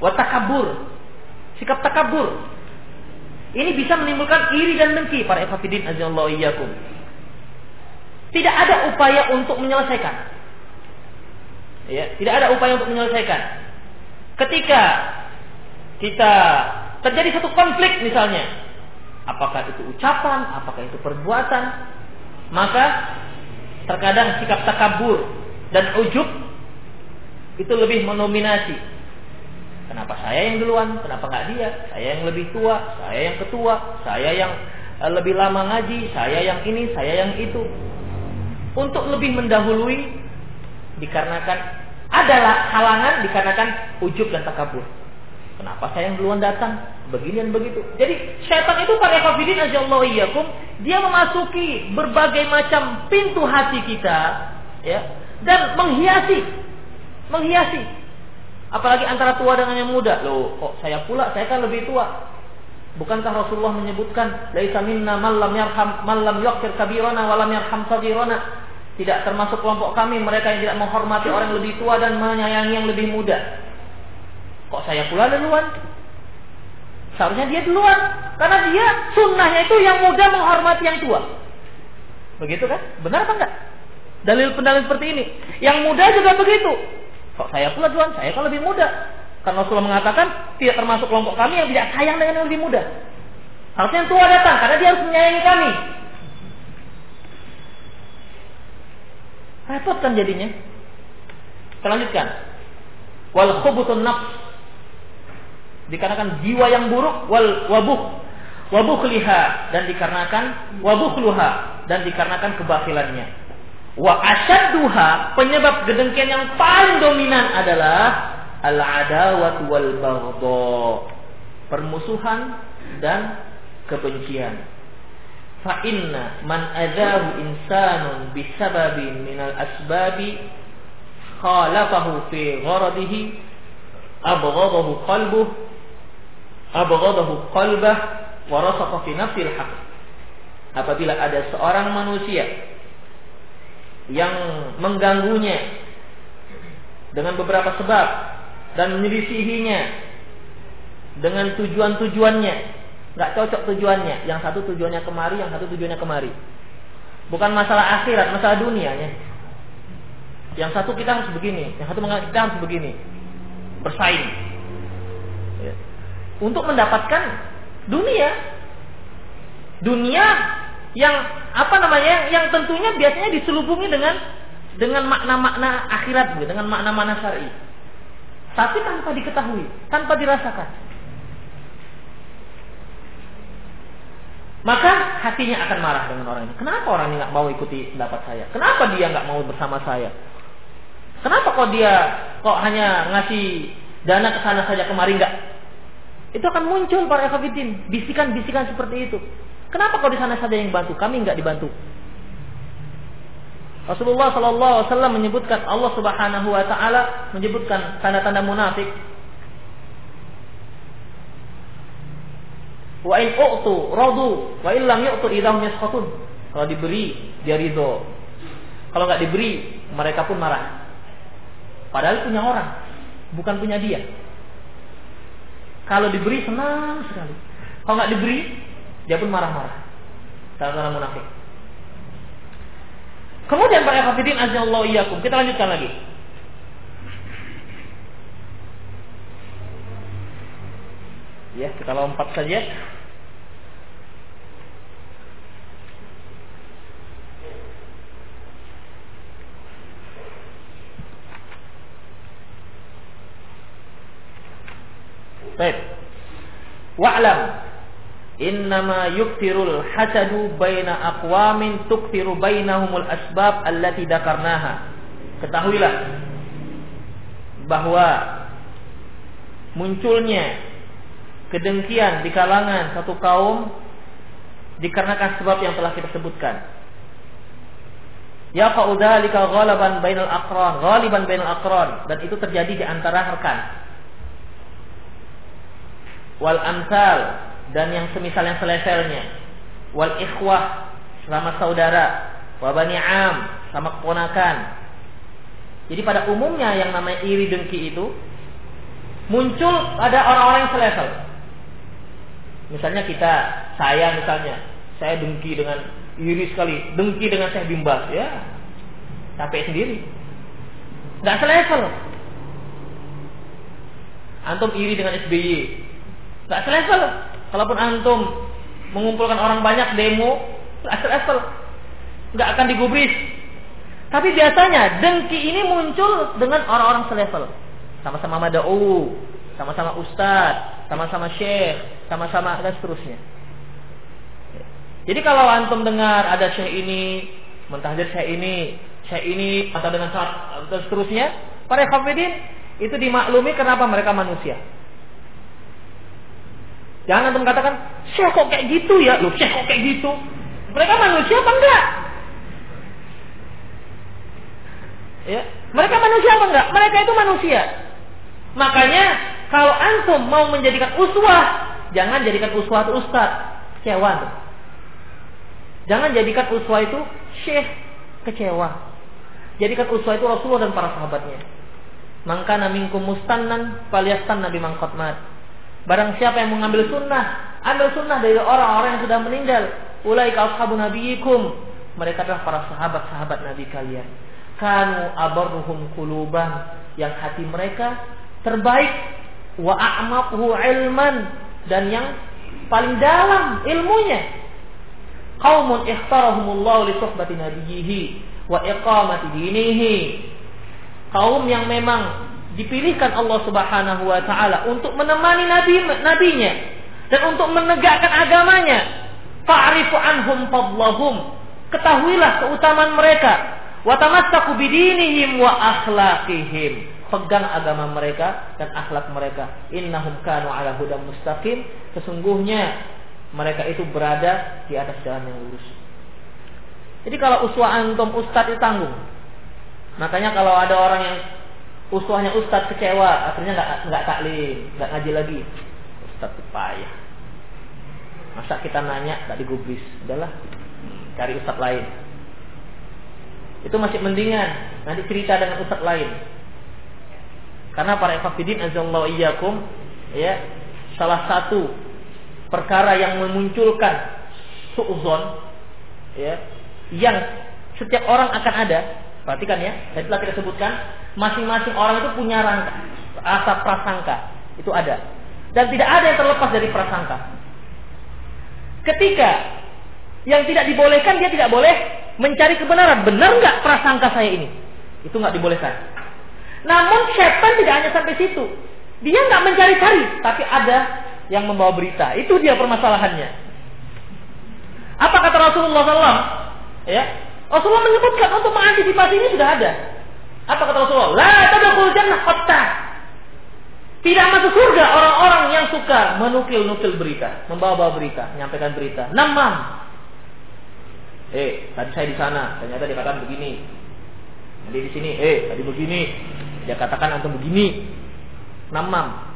[SPEAKER 1] Watakabur. Sikap takabur. Ini bisa menimbulkan iri dan dengki para ikhwatiddin azallahu iyyakum. Tidak ada upaya untuk menyelesaikan. Ya, tidak ada upaya untuk menyelesaikan. Ketika kita terjadi satu konflik misalnya, apakah itu ucapan, apakah itu perbuatan, maka terkadang sikap takabur dan ujub itu lebih mendominasi. Kenapa saya yang duluan? Kenapa nggak dia? Saya yang lebih tua, saya yang ketua, saya yang eh, lebih lama ngaji, saya yang ini, saya yang itu untuk lebih mendahului dikarenakan adalah halangan dikarenakan ujub dan takabur. Kenapa saya yang duluan datang? Begini dan begitu. Jadi setan itu para kafidin ajallahu iyyakum, dia memasuki berbagai macam pintu hati kita, ya, dan menghiasi menghiasi. Apalagi antara tua dengan yang muda. Loh, kok saya pula, saya kan lebih tua. Bukankah Rasulullah menyebutkan laisa minna man lam yarham man lam yaqir kabirana wa yarham? Tidak termasuk kelompok kami mereka yang tidak menghormati orang lebih tua dan menyayangi yang lebih muda. Kok saya pula duluan? Seharusnya dia duluan. Karena dia sunnahnya itu yang muda menghormati yang tua. Begitu kan? Benar apa enggak? Dalil pendalil seperti ini. Yang muda juga begitu. Kok saya pula duluan? Saya kan lebih muda. Karena Rasulullah mengatakan tidak termasuk kelompok kami yang tidak sayang dengan yang lebih muda. Harusnya yang tua datang karena dia harus menyayangi kami. Repot kan jadinya. Kita lanjutkan. Wal khubutun nafs. Dikarenakan jiwa yang buruk wal wabuh wabuh liha dan dikarenakan wabuh luha dan dikarenakan kebakilannya. Wa asyadduha penyebab kedengkian yang paling dominan adalah al adawat wal baghdha. Permusuhan dan kebencian fa inna man adahu insanun bisababin minal asbabi khalafahu fi gharadihi abghadahu qalbuh abghadahu qalbah wa rasaqa fi nafsil haq. Apabila ada seorang manusia yang mengganggunya dengan beberapa sebab dan menyelisihinya dengan tujuan-tujuannya nggak cocok tujuannya. Yang satu tujuannya kemari, yang satu tujuannya kemari. Bukan masalah akhirat, masalah dunianya. Yang satu kita harus begini, yang satu kita harus begini. Bersaing. Ya. Untuk mendapatkan dunia. Dunia yang apa namanya? Yang tentunya biasanya diselubungi dengan dengan makna-makna akhirat, dengan makna-makna syar'i. Tapi tanpa diketahui, tanpa dirasakan. Maka hatinya akan marah dengan orang ini. Kenapa orang ini nggak mau ikuti pendapat saya? Kenapa dia nggak mau bersama saya? Kenapa kok dia kok hanya ngasih dana ke sana saja kemari nggak? Itu akan muncul para ekafidin, bisikan-bisikan seperti itu. Kenapa kok di sana saja yang bantu, kami nggak dibantu? Rasulullah Shallallahu Alaihi Wasallam menyebutkan Allah Subhanahu Wa Taala menyebutkan tanda-tanda munafik Wa in u'tu radu wa illam yu'tu idahum yaskhatun. Kalau diberi dia ridho. Kalau nggak diberi mereka pun marah. Padahal punya orang, bukan punya dia. Kalau diberi senang sekali. Kalau nggak diberi dia pun marah-marah. Tanda-tanda munafik. Kemudian para hafidin azza iyyakum. Kita lanjutkan lagi. Ya, kita lompat saja. Baik. Wa'lam innama yuktirul hasadu baina aqwamin tuktiru bainahumul asbab allati dakarnaha. Ketahuilah bahwa munculnya kedengkian di kalangan satu kaum dikarenakan sebab yang telah kita sebutkan. Ya fa'udzalika ghalaban bainal aqran, ghaliban bainal aqran dan itu terjadi di antara rekan. Wal amsal dan yang semisal yang selevelnya. Wal ikhwah sama saudara, wa bani am sama keponakan. Jadi pada umumnya yang namanya iri dengki itu muncul ada orang-orang yang selevel. Misalnya kita, saya misalnya, saya dengki dengan iri sekali, dengki dengan saya bimbas, ya capek sendiri. Nggak selevel. Antum iri dengan SBY, nggak selevel. Kalaupun antum mengumpulkan orang banyak demo, nggak selevel, nggak akan digubris. Tapi biasanya dengki ini muncul dengan orang-orang selevel, sama-sama madau, sama-sama ustadz, sama-sama syekh, sama-sama dan seterusnya. Jadi kalau antum dengar ada syekh ini, mentahdir syekh ini, syekh ini atau dengan saat dan seterusnya, para khafidin itu dimaklumi kenapa mereka manusia. Jangan antum katakan, syekh kok kayak gitu ya? Loh, syekh kok kayak gitu? Mereka manusia apa enggak? Ya, mereka manusia apa enggak? Mereka itu manusia. Makanya kalau antum mau menjadikan uswah, jangan jadikan uswah itu ustaz, kecewa. Jangan jadikan uswah itu syekh kecewa. Jadikan uswah itu Rasulullah dan para sahabatnya. Maka minkum mustannan faliastan nabi mangkotmat. Barang siapa yang mengambil sunnah, ambil sunnah dari orang-orang yang sudah meninggal. Ulaika ashabu nabiyikum. Mereka adalah para sahabat-sahabat Nabi kalian. Kanu abarruhum kuluban. Yang hati mereka terbaik. Wa a'maquhu ilman. Dan yang paling dalam ilmunya qaumun ikhtarahumullahu li suhbati nabiyhi wa iqamati dinihi. Kaum yang memang dipilihkan Allah Subhanahu wa taala untuk menemani nabi nabinya dan untuk menegakkan agamanya. Fa'rifu anhum fadlahum. Ketahuilah keutamaan mereka. Wa tamassaku bidinihim wa akhlaqihim. Pegang agama mereka dan akhlak mereka. Innahum kanu ala hudam mustaqim. Sesungguhnya mereka itu berada di atas jalan yang lurus. Jadi kalau uswah antum ustadz itu tanggung. Makanya kalau ada orang yang uswahnya ustadz kecewa, akhirnya nggak nggak taklim, nggak ngaji lagi. Ustadz payah. Masa kita nanya tak digubris, udahlah cari ustadz lain. Itu masih mendingan nanti cerita dengan ustadz lain. Karena para ekafidin iyyakum ya salah satu perkara yang memunculkan suuzon ya yang setiap orang akan ada perhatikan ya tadi telah kita sebutkan masing-masing orang itu punya rangka asa prasangka itu ada dan tidak ada yang terlepas dari prasangka ketika yang tidak dibolehkan dia tidak boleh mencari kebenaran benar nggak prasangka saya ini itu nggak dibolehkan namun setan tidak hanya sampai situ dia nggak mencari-cari tapi ada yang membawa berita. Itu dia permasalahannya. Apa kata Rasulullah SAW? Ya, Rasulullah menyebutkan untuk mengantisipasi ini sudah ada. Apa kata Rasulullah? La tadkhul jannah qattah. Tidak masuk surga orang-orang yang suka menukil-nukil berita, membawa-bawa berita, menyampaikan berita. Namam. Eh, tadi saya di sana, ternyata dia katakan begini. Nanti di sini, eh, tadi begini. Dia katakan antum begini. Namam.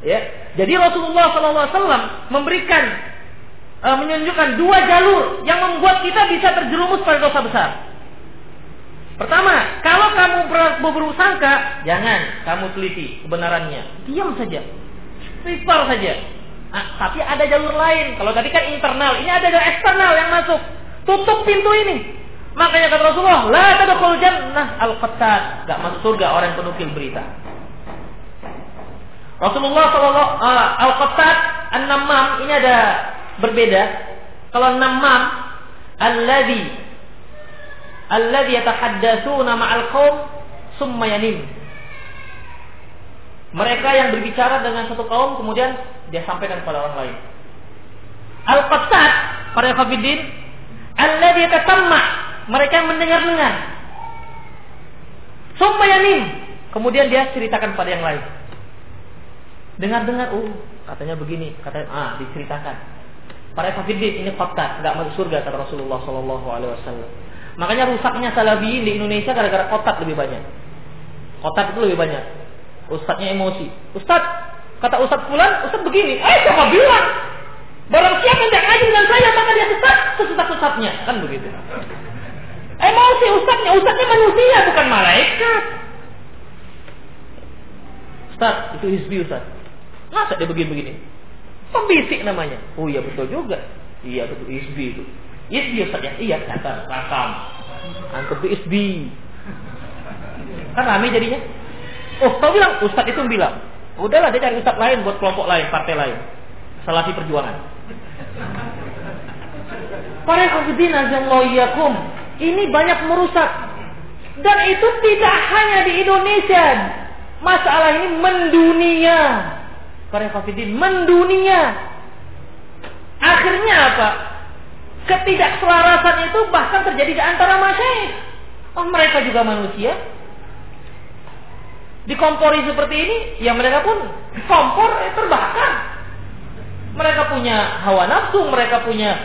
[SPEAKER 1] Ya, jadi Rasulullah SAW memberikan uh, menunjukkan dua jalur yang membuat kita bisa terjerumus pada dosa besar. Pertama, kalau kamu berburuk jangan kamu teliti kebenarannya. Diam saja. Istighfar saja. Nah, tapi ada jalur lain. Kalau tadi kan internal, ini ada jalur eksternal yang masuk. Tutup pintu ini. Makanya kata Rasulullah, la tadkhul jannah al-qattat. Gak masuk surga orang yang penukil berita. Rasulullah Shallallahu uh, Al-Qattat An-Nammam ini ada berbeda. Kalau Nammam alladhi alladhi yatahaddatsuna ma'al qaum summa yanim. Mereka yang berbicara dengan satu kaum kemudian dia sampaikan kepada orang lain. Al-Qattat para hafidin alladhi yatatamma mereka mendengar-dengar. Summa yanim. Kemudian dia ceritakan pada yang lain. Dengar-dengar, oh katanya begini, katanya ah diceritakan. Para fakir ini fakta, nggak masuk surga kata Rasulullah Shallallahu Alaihi Wasallam. Makanya rusaknya salafiyin di Indonesia gara-gara kotak lebih banyak. Kotak itu lebih banyak. Ustadznya emosi. Ustadz, kata Ustadz Fulan, Ustadz begini. Eh, siapa bilang? Barang siapa yang tidak ngaji dengan saya, maka dia sesat, sesat-sesatnya. Kan begitu. Emosi Ustadznya, Ustadznya manusia, bukan malaikat. Ustadz, itu hizbi Ustadz. Masa dia begini-begini? Pembisik namanya. Oh iya betul juga. Iya betul hizbi itu. Hizbi Ustadz ya? Iya, kata rakam. Antum itu hizbi. Kan rame jadinya. Oh, kau bilang Ustadz itu bilang. Udahlah dia cari Ustadz lain buat kelompok lain, partai lain. Salafi perjuangan. Para hafidin azallahiyakum. Ini banyak merusak. Dan itu tidak hanya di Indonesia. Masalah ini mendunia. Para hafidin mendunia. Akhirnya apa? Ketidakselarasan itu bahkan terjadi di antara masyarakat. Oh, mereka juga manusia, dikompori seperti ini, ya mereka pun kompor eh, terbakar. Mereka punya hawa nafsu, mereka punya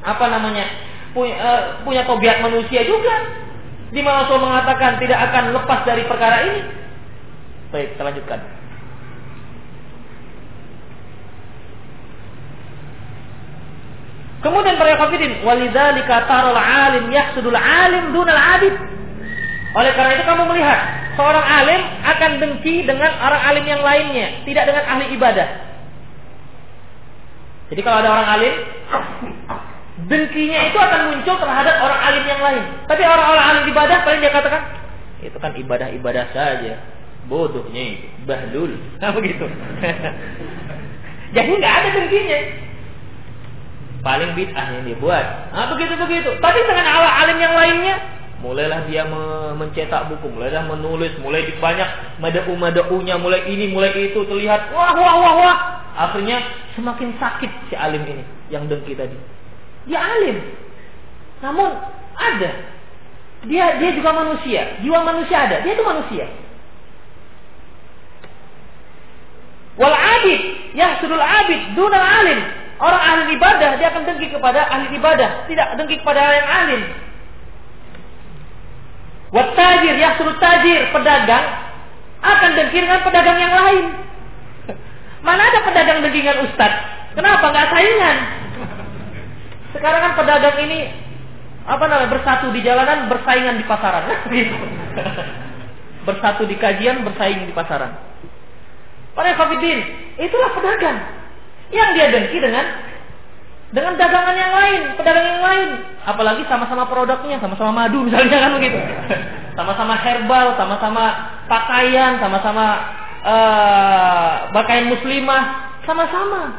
[SPEAKER 1] apa namanya, punya, uh, punya tobiat manusia juga. Di mana Rasul mengatakan tidak akan lepas dari perkara ini. Baik, kita lanjutkan. Kemudian para kafirin, walidzalika taral alim yahsudul alim dunal abid. Oleh karena itu kamu melihat seorang alim akan dengki dengan orang alim yang lainnya, tidak dengan ahli ibadah. Jadi kalau ada orang alim, dengkinya itu akan muncul terhadap orang alim yang lain. Tapi orang-orang alim ibadah paling dia katakan, itu kan ibadah-ibadah saja. Bodohnya itu, bahlul. Nah begitu. Jadi nggak ada dengkinya. Paling bid'ah yang dibuat. Nah begitu begitu. Tapi dengan ala alim yang lainnya, mulailah dia mencetak buku, mulailah menulis, mulai banyak madau-madaunya, mulai ini, mulai itu terlihat wah wah wah wah. Akhirnya semakin sakit si alim ini yang dengki tadi. Dia alim. Namun ada dia dia juga manusia, jiwa manusia ada, dia itu manusia. Wal abid, ya sudul abid, dunal alim. Orang ahli ibadah dia akan dengki kepada ahli ibadah, tidak dengki kepada yang alim. Wattajir, ya suruh tajir, pedagang akan dengki dengan pedagang yang lain. Mana ada pedagang dengki dengan ustad? Kenapa nggak saingan? Sekarang kan pedagang ini apa namanya bersatu di jalanan, bersaingan di pasaran. bersatu di kajian, bersaing di pasaran. Para kafidin, itulah pedagang yang dia dengki dengan dengan dagangan yang lain, pedagang yang lain. Apalagi sama-sama produknya, sama-sama madu misalnya kan begitu. Sama-sama herbal, sama-sama pakaian, sama-sama uh, muslimah, sama-sama.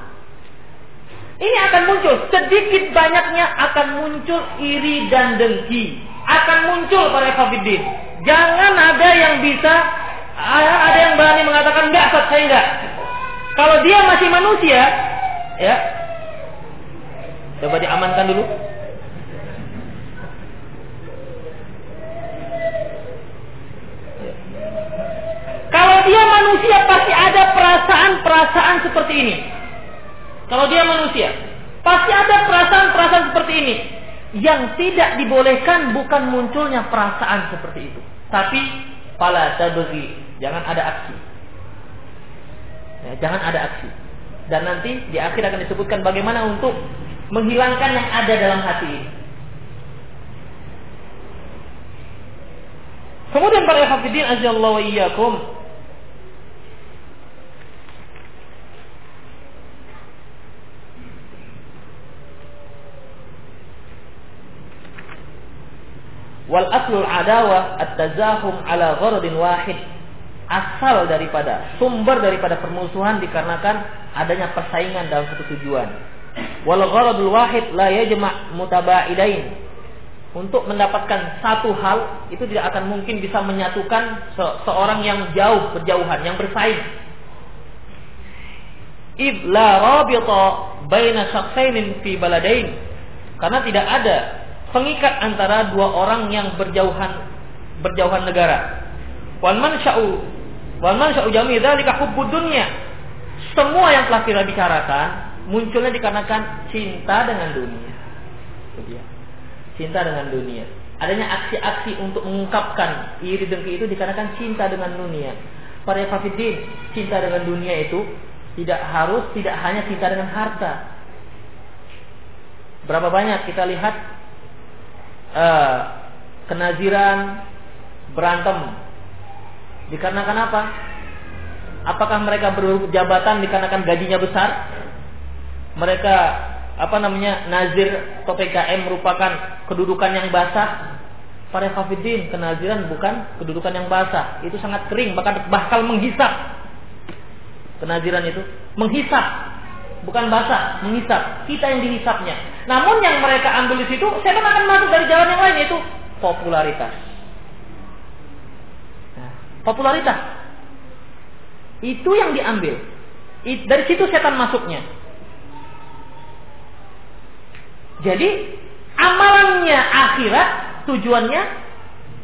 [SPEAKER 1] Ini akan muncul, sedikit banyaknya akan muncul iri dan dengki. Akan muncul para kafirin. Jangan ada yang bisa, ada yang berani mengatakan enggak, saya enggak. Kalau dia masih manusia, ya, Coba diamankan dulu. Kalau dia manusia pasti ada perasaan-perasaan seperti ini. Kalau dia manusia, pasti ada perasaan-perasaan seperti ini. Yang tidak dibolehkan bukan munculnya perasaan seperti itu. Tapi pala tabghi, jangan ada aksi. Ya, jangan ada aksi. Dan nanti di akhir akan disebutkan bagaimana untuk menghilangkan yang ada dalam hati ini. Kemudian para hafidin azallahu iyyakum Wal aslul adawa at-tazahum ala gharadin wahid. Asal daripada sumber daripada permusuhan dikarenakan adanya persaingan dalam satu tujuan. Wal gharadul wahid la yajma' mutabaidain. Untuk mendapatkan satu hal itu tidak akan mungkin bisa menyatukan se seorang yang jauh berjauhan, yang bersaing. Id la rabita baina fi baladain. Karena tidak ada pengikat antara dua orang yang berjauhan berjauhan negara. Wal mansya'u wal mansya'u jami dzalika hubbud dunya. Semua yang telah kita bicarakan munculnya dikarenakan cinta dengan dunia. Cinta dengan dunia. adanya aksi-aksi untuk mengungkapkan iri dengki itu dikarenakan cinta dengan dunia. Para Fafidin, cinta dengan dunia itu tidak harus tidak hanya cinta dengan harta. Berapa banyak kita lihat uh, kenaziran berantem dikarenakan apa? Apakah mereka berjabatan dikarenakan gajinya besar? Mereka apa namanya nazir atau PKM merupakan kedudukan yang basah. Para kafidin kenaziran bukan kedudukan yang basah, itu sangat kering bahkan bakal menghisap. Kenaziran itu menghisap, bukan basah, menghisap. Kita yang dihisapnya. Namun yang mereka ambil di situ, saya akan masuk dari jalan yang lain yaitu popularitas. Popularitas itu yang diambil. Dari situ setan masuknya. Jadi amalannya akhirat, tujuannya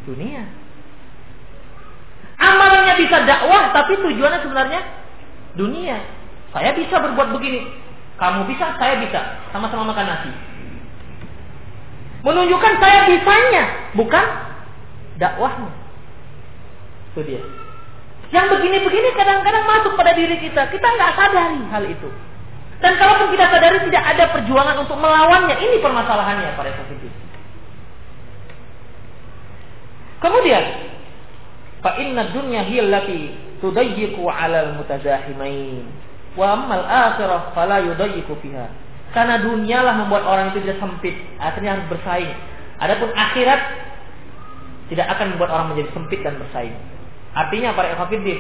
[SPEAKER 1] dunia. Amalannya bisa dakwah, tapi tujuannya sebenarnya dunia. Saya bisa berbuat begini. Kamu bisa, saya bisa. Sama-sama makan nasi. Menunjukkan saya bisanya, bukan dakwahnya. Itu dia. Yang begini-begini kadang-kadang masuk pada diri kita. Kita nggak sadari hal itu. Dan kalaupun kita sadari tidak ada perjuangan untuk melawannya, ini permasalahannya para positif. Kemudian, fa inna dunya hiya allati tudayyiqu 'ala al-mutazahimain. Wa ammal akhirah fala yudayyiqu fiha. Karena dunialah membuat orang itu tidak sempit, akhirnya harus bersaing. Adapun akhirat tidak akan membuat orang menjadi sempit dan bersaing. Artinya para ikhwatiddin,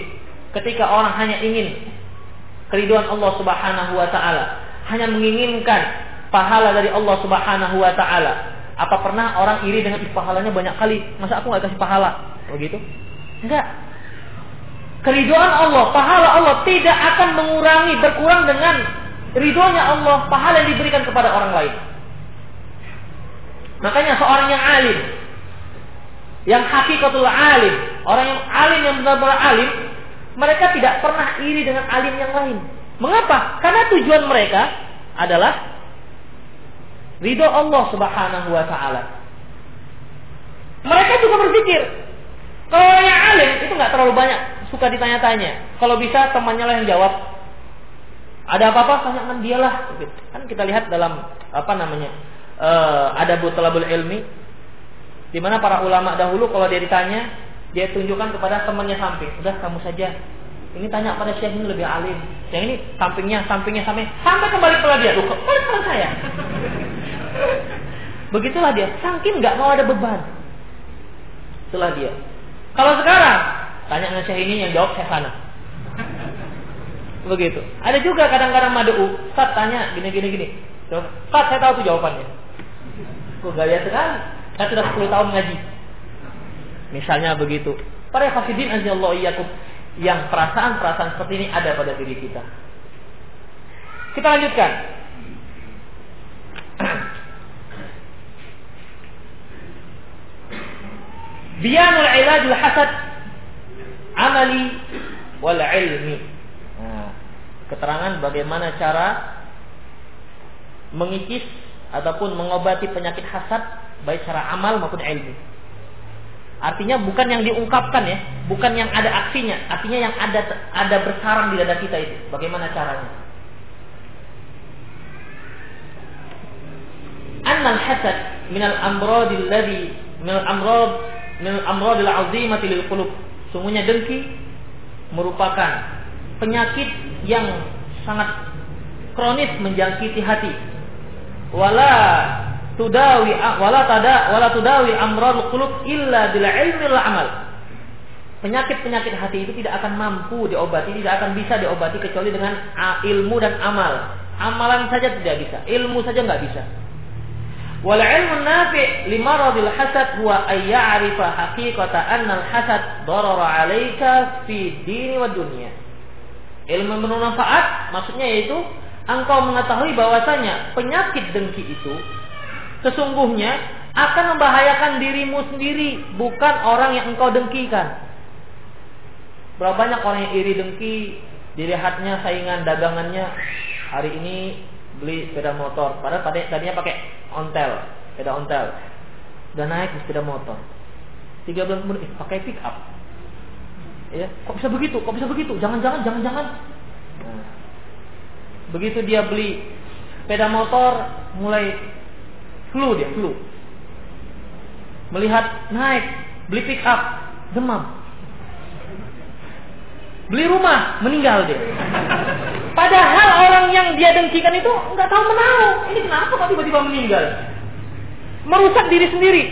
[SPEAKER 1] ketika orang hanya ingin keriduan Allah Subhanahu wa taala, hanya menginginkan pahala dari Allah Subhanahu wa taala. Apa pernah orang iri dengan pahalanya banyak kali? Masa aku nggak kasih pahala? Begitu? Enggak. Keriduan Allah, pahala Allah tidak akan mengurangi, berkurang dengan ridhonya Allah, pahala yang diberikan kepada orang lain. Makanya seorang yang alim, yang hakikatul alim, orang yang alim yang benar-benar alim, mereka tidak pernah iri dengan alim yang lain. Mengapa? Karena tujuan mereka adalah ridho Allah Subhanahu wa taala. Mereka juga berpikir kalau yang alim itu nggak terlalu banyak suka ditanya-tanya. Kalau bisa temannya lah yang jawab. Ada apa-apa tanyakan dialah. Kan kita lihat dalam apa namanya uh, ada butalabul ilmi di mana para ulama dahulu kalau dia ditanya dia tunjukkan kepada temannya samping. Udah kamu saja. Ini tanya pada syekh ini lebih alim. Yang ini sampingnya, sampingnya sampai sampai kembali kepada dia. Tuh, kembali kepada saya. Begitulah dia. Saking nggak mau ada beban. Itulah dia. Kalau sekarang tanya dengan syekh ini yang jawab saya sana. Begitu. Ada juga kadang-kadang madu. Ustaz tanya gini gini gini. Ustaz saya tahu tuh jawabannya. Kok gaya sekali. Saya sudah 10 tahun ngaji. Misalnya begitu. Para hafidin Allah iyyakum yang perasaan-perasaan seperti ini ada pada diri kita. Kita lanjutkan. Bianul ilajul hasad amali wal ilmi. Nah, keterangan bagaimana cara mengikis ataupun mengobati penyakit hasad baik secara amal maupun ilmu. Artinya bukan yang diungkapkan ya, bukan yang ada aksinya, artinya yang ada ada bersarang di dada kita itu. Bagaimana caranya? Annal hasad minal amradil ladzi minal amrad minal amradil azimati lil qulub. Sungguhnya dengki merupakan penyakit yang sangat kronis menjangkiti hati. Wala tudawi wala tada wala tudawi amradul qulub illa bil ilmi amal. Penyakit-penyakit hati itu tidak akan mampu diobati, tidak akan bisa diobati kecuali dengan ilmu dan amal. Amalan saja tidak bisa, ilmu saja nggak bisa. Wal ilmu nafi limaradil hasad huwa ay ya'rifa haqiqata anna al hasad darara 'alaika fi dini wa dunya. Ilmu bermanfaat maksudnya yaitu engkau mengetahui bahwasanya penyakit dengki itu sesungguhnya akan membahayakan dirimu sendiri, bukan orang yang engkau dengkikan. Berapa banyak orang yang iri dengki, dilihatnya saingan dagangannya hari ini beli sepeda motor, padahal tadinya pakai ontel, sepeda ontel. Udah naik di sepeda motor. Tiga bulan kemudian, eh, pakai pick up. Ya, kok bisa begitu? Kok bisa begitu? Jangan-jangan, jangan-jangan. Nah, begitu dia beli sepeda motor, mulai flu dia, flu. Melihat naik, beli pick up, demam. Beli rumah, meninggal dia. Padahal orang yang dia dengkikan itu nggak tahu menau. Ini kenapa kok tiba-tiba meninggal? Merusak diri sendiri.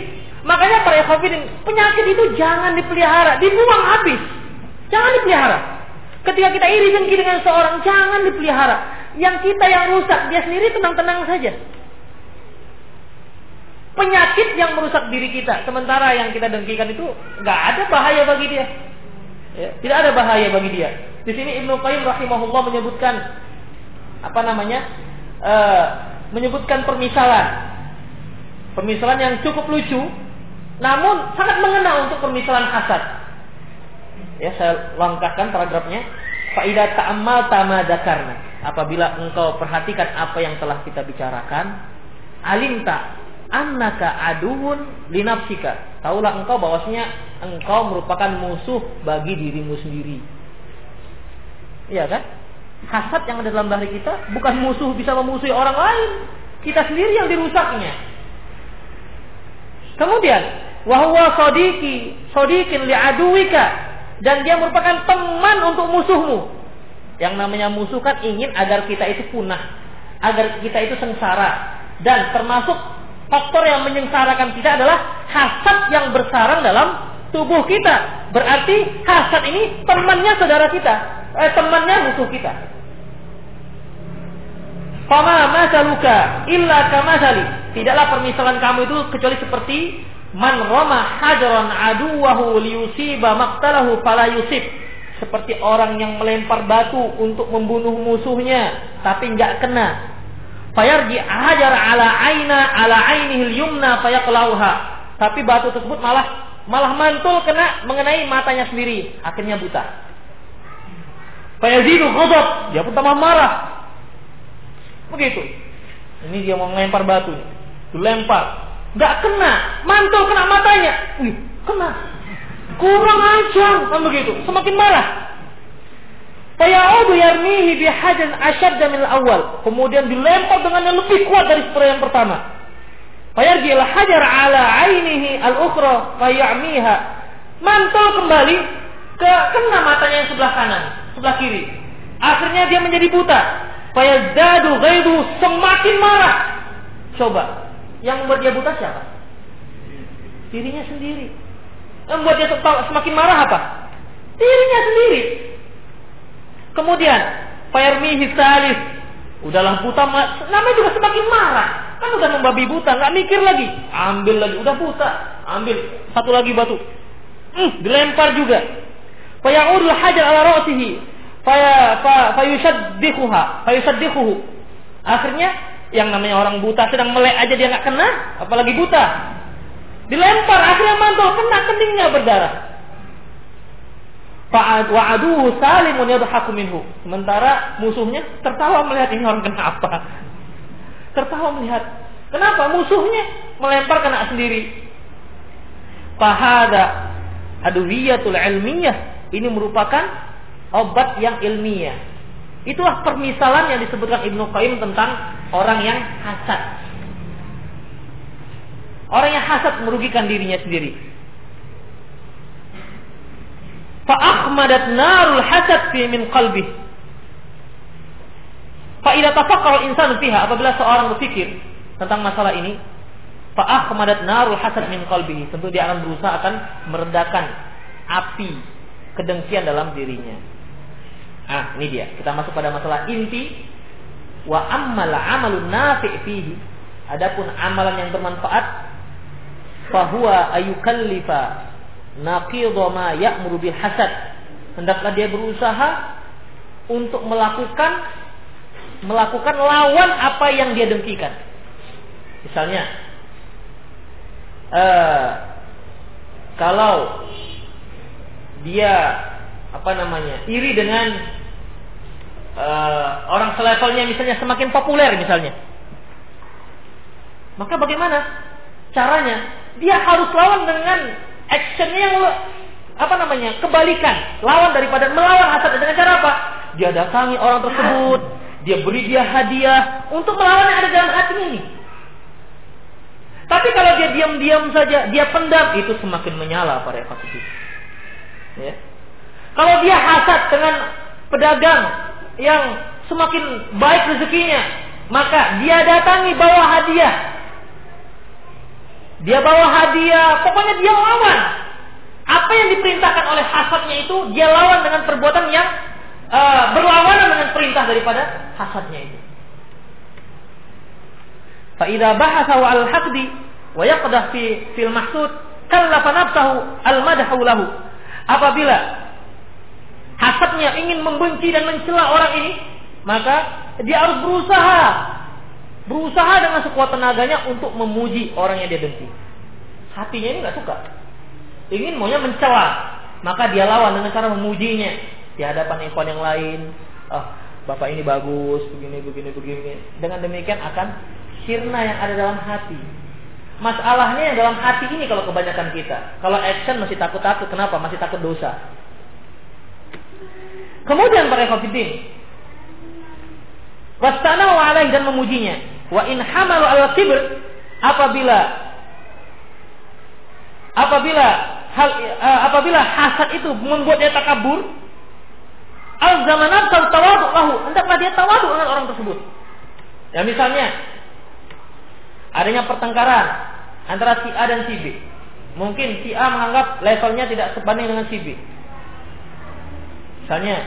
[SPEAKER 1] Makanya para ikhwafidin, penyakit itu jangan dipelihara, dibuang habis. Jangan dipelihara. Ketika kita iri dengki dengan seorang, jangan dipelihara. Yang kita yang rusak, dia sendiri tenang-tenang saja. Penyakit yang merusak diri kita, sementara yang kita dengkikan itu nggak ada bahaya bagi dia. Ya, tidak ada bahaya bagi dia. Di sini Ibnu Qayyim rahimahullah menyebutkan apa namanya? Uh, menyebutkan permisalan. Permisalan yang cukup lucu, namun sangat mengena untuk permisalan hasad. Ya, saya langkahkan paragrafnya. Faidah ta'amal tamadakarna. Apabila engkau perhatikan apa yang telah kita bicarakan, alim tak annaka aduun linafsika. Taulah engkau bahwasanya engkau merupakan musuh bagi dirimu sendiri. Iya kan? Hasad yang ada dalam diri kita bukan musuh bisa memusuhi orang lain. Kita sendiri yang dirusaknya. Kemudian, wahwa sodiki, sodikin li'aduwika. Dan dia merupakan teman untuk musuhmu. Yang namanya musuh kan ingin agar kita itu punah. Agar kita itu sengsara. Dan termasuk faktor yang menyengsarakan kita adalah hasad yang bersarang dalam tubuh kita. Berarti hasad ini temannya saudara kita, eh, temannya musuh kita. Fama masaluka illa kamasali. Tidaklah permisalan kamu itu kecuali seperti man rama hajaran aduwahu liyusiba maqtalahu fala yusib. Seperti orang yang melempar batu untuk membunuh musuhnya tapi nggak kena fayarji hajar ala aina ala ainihil yumna fayaqlauha. Tapi batu tersebut malah malah mantul kena mengenai matanya sendiri, akhirnya buta. Fayazidu ghadab, dia pun tambah marah. Begitu. Ini dia mau melempar batu, dilempar, nggak kena, mantul kena matanya. Wih, kena. Kurang ajar, kan begitu. Semakin marah. Fayaudu yarmihi bihajan asyadda min awal. Kemudian dilempar dengan yang lebih kuat dari seperti yang pertama. Fayarjil hajar ala ainihi al-ukhra fayamiha. Mantul kembali ke kena matanya yang sebelah kanan, sebelah kiri. Akhirnya dia menjadi buta. Fayazdadu ghaidu semakin marah. Coba, yang membuat dia buta siapa? Dirinya sendiri. Yang membuat dia semakin marah apa? Dirinya sendiri. Kemudian Fayarmihi salis. Udahlah buta, namanya juga semakin marah. Kan udah membabi buta, nggak mikir lagi. Ambil lagi, udah buta. Ambil satu lagi batu. Hmm, dilempar juga. Faya'udul hajar ala ra'sihi. Faya fa fayusaddikuha, fayusaddikuhu. Akhirnya yang namanya orang buta sedang melek aja dia nggak kena, apalagi buta. Dilempar, akhirnya mantul kena keningnya berdarah salimun yadhaku. Sementara musuhnya tertawa melihat ini orang kenapa. Tertawa melihat. Kenapa? Musuhnya melempar kena sendiri. Fahada aduwiyatul ilmiyah. Ini merupakan obat yang ilmiah. Itulah permisalan yang disebutkan Ibnu Qayyim tentang orang yang hasad. Orang yang hasad merugikan dirinya sendiri. Fa'akhmadat narul hasad fi min qalbi. Fa'idha tafakkar insan fiha. Apabila seorang berpikir tentang masalah ini. Fa'akhmadat narul hasad min qalbihi. Tentu dia akan berusaha akan meredakan api kedengkian dalam dirinya. Ah, ini dia. Kita masuk pada masalah inti. Wa ammal amalun nafi' fihi. Adapun amalan yang bermanfaat. Fahuwa ayukallifa naqidha ma ya'muru bil hasad. Hendaklah dia berusaha untuk melakukan melakukan lawan apa yang dia dengkikan. Misalnya, uh, kalau dia apa namanya iri dengan uh, orang selevelnya misalnya semakin populer misalnya, maka bagaimana caranya? dia harus lawan dengan actionnya yang apa namanya? Kebalikan. Lawan daripada melawan hasad dengan cara apa? Dia datangi orang tersebut. Dia beri dia hadiah untuk melawan yang ada dalam hatinya ini. Tapi kalau dia diam-diam saja dia pendam itu semakin menyala para itu. Ya. Kalau dia hasad dengan pedagang yang semakin baik rezekinya maka dia datangi bawa hadiah dia bawa hadiah pokoknya dia lawan apa yang diperintahkan oleh hasadnya itu dia lawan dengan perbuatan yang uh, berlawanan dengan perintah daripada hasadnya itu. Fa'idha bahasa wa al-haqdi wa yaqdah fi fil mahsud kallafa nafsahu al-madhu lahu. Apabila hasadnya ingin membenci dan mencela orang ini, maka dia harus berusaha berusaha dengan sekuat tenaganya untuk memuji orang yang dia benci. Hatinya ini nggak suka ingin maunya mencela, maka dia lawan dengan cara memujinya di hadapan ikhwan yang lain. Oh, bapak ini bagus, begini, begini, begini. Dengan demikian akan sirna yang ada dalam hati. Masalahnya yang dalam hati ini kalau kebanyakan kita. Kalau action masih takut-takut, kenapa? Masih takut dosa. Kemudian para ikhwatiddin, wastanahu alaih dan memujinya. Wa in hamalu al kibr apabila apabila hal uh, apabila hasad itu membuat dia takabur, al zaman nafsu tawadu lahu, hendaklah dia tawadu dengan orang tersebut. Ya misalnya adanya pertengkaran antara si A dan si B. Mungkin si A menganggap levelnya tidak sebanding dengan si B. Misalnya,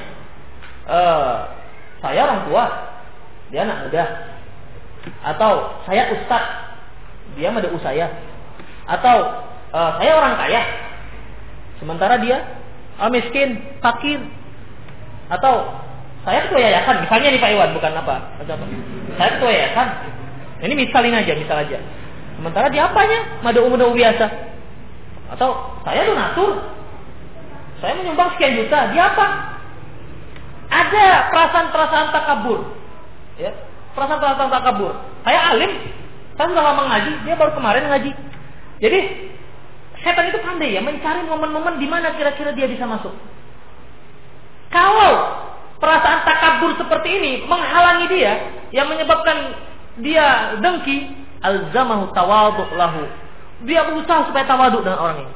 [SPEAKER 1] uh, saya orang tua, dia anak muda. Atau saya ustad, dia mada saya. Atau uh, saya orang kaya, Sementara dia oh, miskin, fakir. Atau saya ketua yayasan, misalnya nih Pak Iwan, bukan apa? Saya ketua yayasan. Ini misalin aja, misal aja. Sementara dia apanya? Madu umum biasa. Atau saya donatur. Saya menyumbang sekian juta. Dia apa? Ada perasaan-perasaan takabur. Ya, perasaan-perasaan takabur. Saya alim, saya sudah lama ngaji, dia baru kemarin ngaji. Jadi Setan itu pandai ya mencari momen-momen di mana kira-kira dia bisa masuk. Kalau perasaan takabur seperti ini menghalangi dia yang menyebabkan dia dengki, alzamahu tawaduk lahu. Dia berusaha supaya tawaduk dengan orang ini.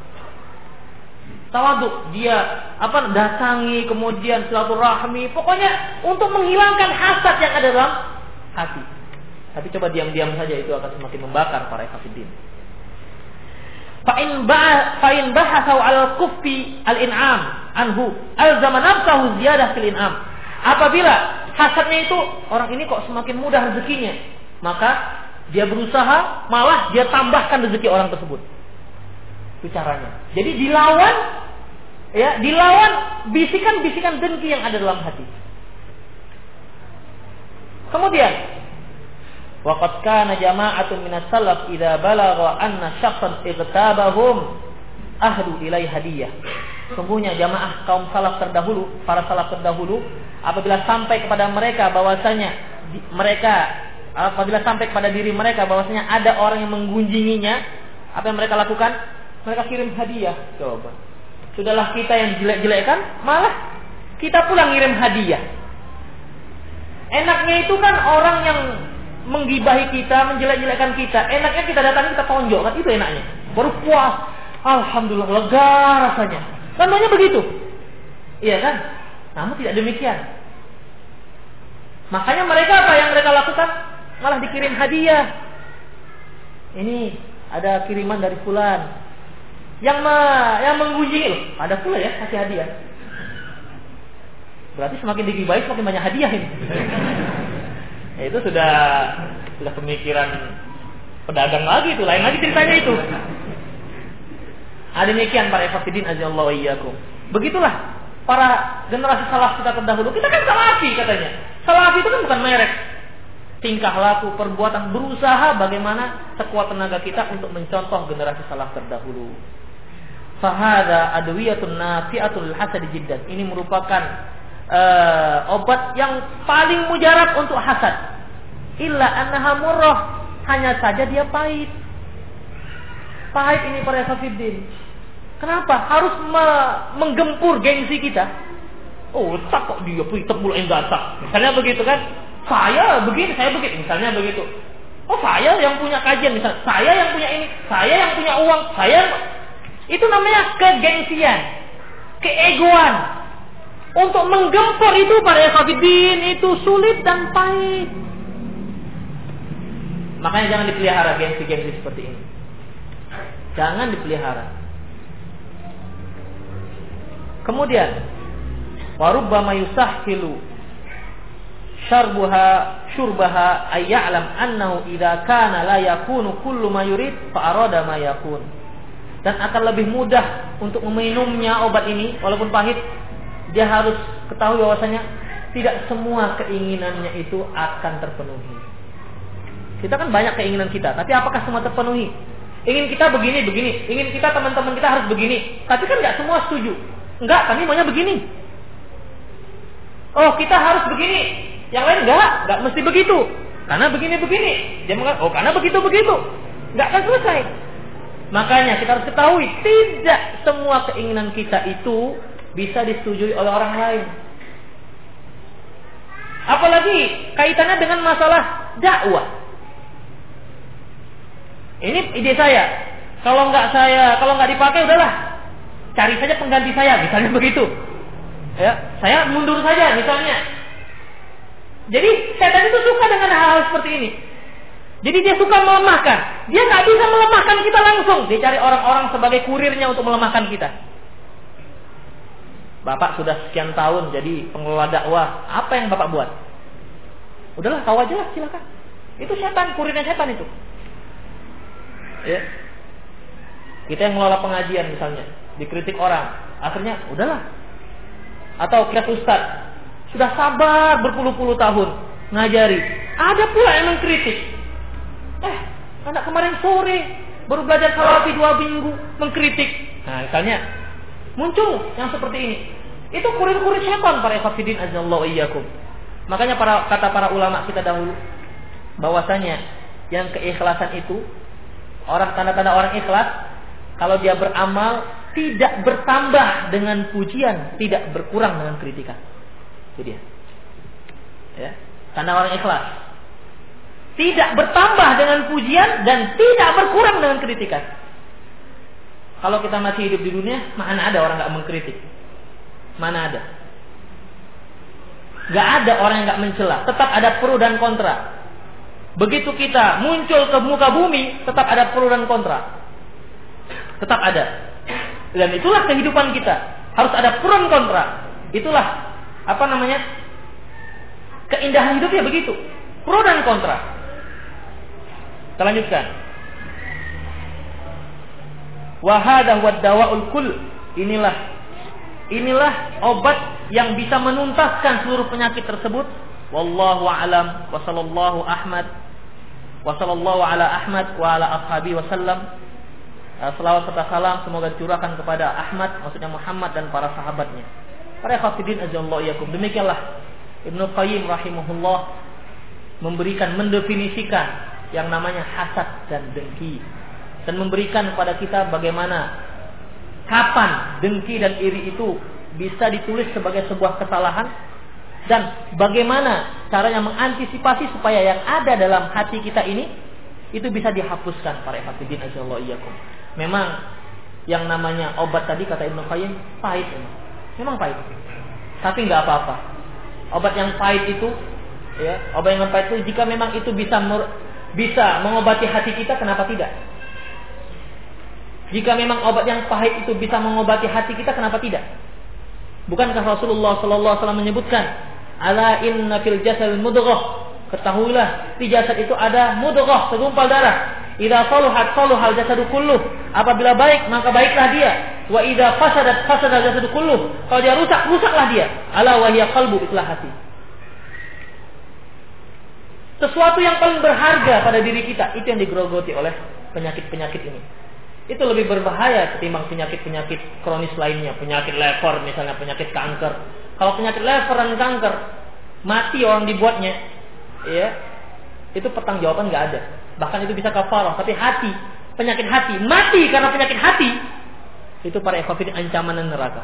[SPEAKER 1] Tawaduk, dia apa datangi kemudian silaturahmi, pokoknya untuk menghilangkan hasad yang ada dalam hati. Tapi coba diam-diam saja itu akan semakin membakar para ekafidin. Fa'in fa'in bahasau al kufi al in'am anhu al zaman nafsahu ziyadah fil in'am. Apabila hasadnya itu orang ini kok semakin mudah rezekinya, maka dia berusaha malah dia tambahkan rezeki orang tersebut. Itu caranya. Jadi dilawan ya, dilawan bisikan-bisikan dengki yang ada dalam hati. Kemudian Waqad kana jama'atun minas salaf idza balagha anna syakhsan igtabahum ahdu ilai hadiyah. Sungguhnya jamaah kaum salaf terdahulu, para salaf terdahulu apabila sampai kepada mereka bahwasanya mereka apabila sampai kepada diri mereka bahwasanya ada orang yang menggunjinginya, apa yang mereka lakukan? Mereka kirim hadiah. Coba. Sudahlah kita yang jelek-jelekkan, malah kita pulang ngirim hadiah. Enaknya itu kan orang yang menggibahi kita, menjelek-jelekkan kita. Enaknya kita datang kita tonjok kan itu enaknya. Baru puas. Alhamdulillah lega rasanya. Banyak begitu. Iya kan? Namun tidak demikian. Makanya mereka apa yang mereka lakukan? Malah dikirim hadiah. Ini ada kiriman dari fulan. Yang me, yang menggunjingi ada pula ya kasih hadiah. Berarti semakin digibahi semakin banyak hadiah ini. Ya, itu sudah sudah pemikiran pedagang lagi itu, lain lagi ceritanya itu. Ada demikian para efafidin Allah iyyakum. Begitulah para generasi salaf kita terdahulu. Kita kan salafi katanya. Salafi itu kan bukan merek. Tingkah laku, perbuatan, berusaha bagaimana sekuat tenaga kita untuk mencontoh generasi salaf terdahulu. Fahada adwiyatun nafi'atul hasad jiddan. Ini merupakan uh, obat yang paling mujarab untuk hasad. Illa annaha murrah, hanya saja dia pahit. Pahit ini para Safidin. Kenapa? Harus me menggempur gengsi kita. Oh, tak kok dia pitek mulai enggak. Misalnya begitu kan? Saya begini, saya begitu. Misalnya begitu. Oh, saya yang punya kajian, misalnya saya yang punya ini, saya yang punya uang, saya itu namanya kegengsian, keegoan. Untuk menggempur itu para Safidin itu sulit dan pahit. Makanya jangan dipelihara gengsi-gengsi seperti ini. Jangan dipelihara. Kemudian, warubbama yusahhilu syarbuha syurbaha ay ya'lam annahu idza kana la yakunu kullu ma yurid arada ma. Dan akan lebih mudah untuk meminumnya obat ini walaupun pahit, dia harus ketahui bahwasanya tidak semua keinginannya itu akan terpenuhi. Kita kan banyak keinginan kita, tapi apakah semua terpenuhi? Ingin kita begini, begini. Ingin kita teman-teman kita harus begini. Tapi kan nggak semua setuju. Enggak, kami maunya begini. Oh, kita harus begini. Yang lain enggak, enggak mesti begitu. Karena begini-begini. Dia mengatakan, oh karena begitu-begitu. Enggak akan selesai. Makanya kita harus ketahui, tidak semua keinginan kita itu bisa disetujui oleh orang lain. Apalagi kaitannya dengan masalah dakwah. Ini ide saya. Kalau nggak saya, kalau nggak dipakai udahlah. Cari saja pengganti saya, misalnya begitu. Ya, saya mundur saja misalnya. Jadi setan itu suka dengan hal-hal seperti ini. Jadi dia suka melemahkan. Dia nggak bisa melemahkan kita langsung. Dia cari orang-orang sebagai kurirnya untuk melemahkan kita. Bapak sudah sekian tahun jadi pengelola dakwah. Apa yang Bapak buat? Udahlah, tahu aja lah, silakan. Itu setan, kurirnya setan itu. Ya. Kita yang mengelola pengajian misalnya, dikritik orang, akhirnya udahlah. Atau kita ustad, sudah sabar berpuluh-puluh tahun ngajari, ada pula yang mengkritik. Eh, anak kemarin sore baru belajar salafi dua minggu mengkritik. Nah, misalnya muncul yang seperti ini. Itu kurir-kurir setan para ikhwatiddin azallahu iyyakum. Makanya para kata para ulama kita dahulu bahwasanya yang keikhlasan itu Orang tanda-tanda orang ikhlas kalau dia beramal tidak bertambah dengan pujian, tidak berkurang dengan kritikan. Itu dia. Ya, tanda orang ikhlas. Tidak bertambah dengan pujian dan tidak berkurang dengan kritikan. Kalau kita masih hidup di dunia, mana ada orang nggak mengkritik? Mana ada? Gak ada orang yang nggak mencela. Tetap ada pro dan kontra. Begitu kita muncul ke muka bumi, tetap ada pro dan kontra. Tetap ada. Dan itulah kehidupan kita. Harus ada pro dan kontra. Itulah apa namanya? Keindahan hidupnya begitu. Pro dan kontra. Kita lanjutkan. Wahadah wad dawaul kul. Inilah inilah obat yang bisa menuntaskan seluruh penyakit tersebut. Wallahu alam. Wa sallallahu Ahmad. Wa sallallahu ala Ahmad wa ala ashabi wasallam uh, selawat serta salam semoga dicurahkan kepada Ahmad maksudnya Muhammad dan para sahabatnya. Para khafidin ajallahu yakum demikianlah Ibnu Qayyim rahimahullah memberikan mendefinisikan yang namanya hasad dan dengki dan memberikan kepada kita bagaimana kapan dengki dan iri itu bisa ditulis sebagai sebuah kesalahan dan bagaimana caranya mengantisipasi supaya yang ada dalam hati kita ini itu bisa dihapuskan para hafidin asyallahu iyyakum. Memang yang namanya obat tadi kata Ibnu Qayyim pahit memang. Memang pahit. Tapi nggak apa-apa. Obat yang pahit itu ya, obat yang pahit itu jika memang itu bisa bisa mengobati hati kita kenapa tidak? Jika memang obat yang pahit itu bisa mengobati hati kita kenapa tidak? Bukankah Rasulullah Sallallahu Alaihi menyebutkan Ala inna fil jasad mudghah. Ketahuilah di jasad itu ada mudghah, segumpal darah. Idza saluhat saluhal jasadu kulluh. Apabila baik maka baiklah dia. Wa idza fasadat fasadal jasadu kulluh. Kalau dia rusak, rusaklah dia. Ala wa hiya qalbu itulah hati. Sesuatu yang paling berharga pada diri kita itu yang digerogoti oleh penyakit-penyakit ini. Itu lebih berbahaya ketimbang penyakit-penyakit kronis lainnya, penyakit lever misalnya, penyakit kanker, kalau penyakit lever dan kanker, mati orang dibuatnya, ya, itu pertanggungjawaban nggak ada. Bahkan itu bisa kafarah. Tapi hati, penyakit hati, mati karena penyakit hati, itu para ikhwafid ancaman neraka.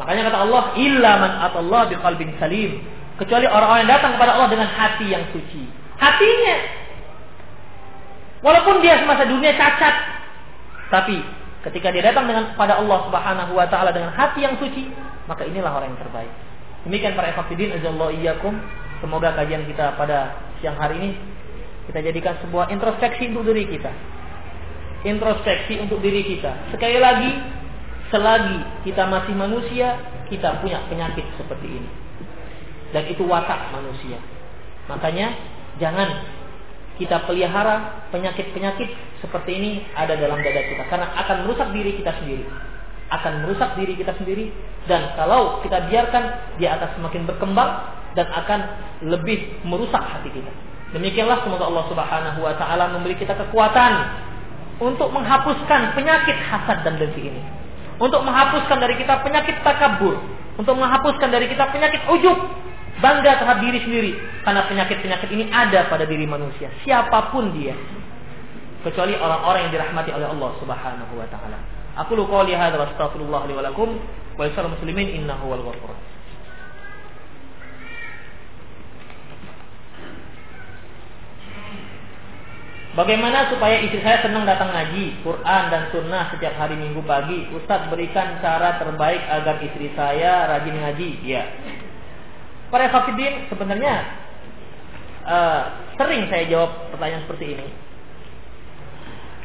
[SPEAKER 1] Makanya kata Allah, illa man atallah biqalbin salim. Kecuali orang-orang yang datang kepada Allah dengan hati yang suci. Hatinya. Walaupun dia semasa dunia cacat. Tapi ketika dia datang dengan pada Allah Subhanahu wa taala dengan hati yang suci, maka inilah orang yang terbaik. Demikian para ikhwafidin azallahu iyyakum. Semoga kajian kita pada siang hari ini kita jadikan sebuah introspeksi untuk diri kita. Introspeksi untuk diri kita. Sekali lagi, selagi kita masih manusia, kita punya penyakit seperti ini. Dan itu watak manusia. Makanya jangan kita pelihara penyakit-penyakit seperti ini ada dalam dada kita. Karena akan merusak diri kita sendiri. Akan merusak diri kita sendiri. Dan kalau kita biarkan dia akan semakin berkembang dan akan lebih merusak hati kita. Demikianlah semoga Allah Subhanahu wa taala memberi kita kekuatan untuk menghapuskan penyakit hasad dan dengki ini. Untuk menghapuskan dari kita penyakit takabur, untuk menghapuskan dari kita penyakit ujub, bangga terhadap diri sendiri karena penyakit-penyakit ini ada pada diri manusia, siapa pun dia. Kecuali orang-orang yang dirahmati oleh Allah Subhanahu wa taala. Aku lu qouli hadza wa astaghfirullah li wa lakum wa muslimin innahu wal ghafur. Bagaimana supaya istri saya senang datang ngaji, Quran dan Sunnah setiap hari Minggu pagi? Ustadz berikan cara terbaik agar istri saya rajin ngaji. Ya. Para fakidin sebenarnya uh, sering saya jawab pertanyaan seperti ini.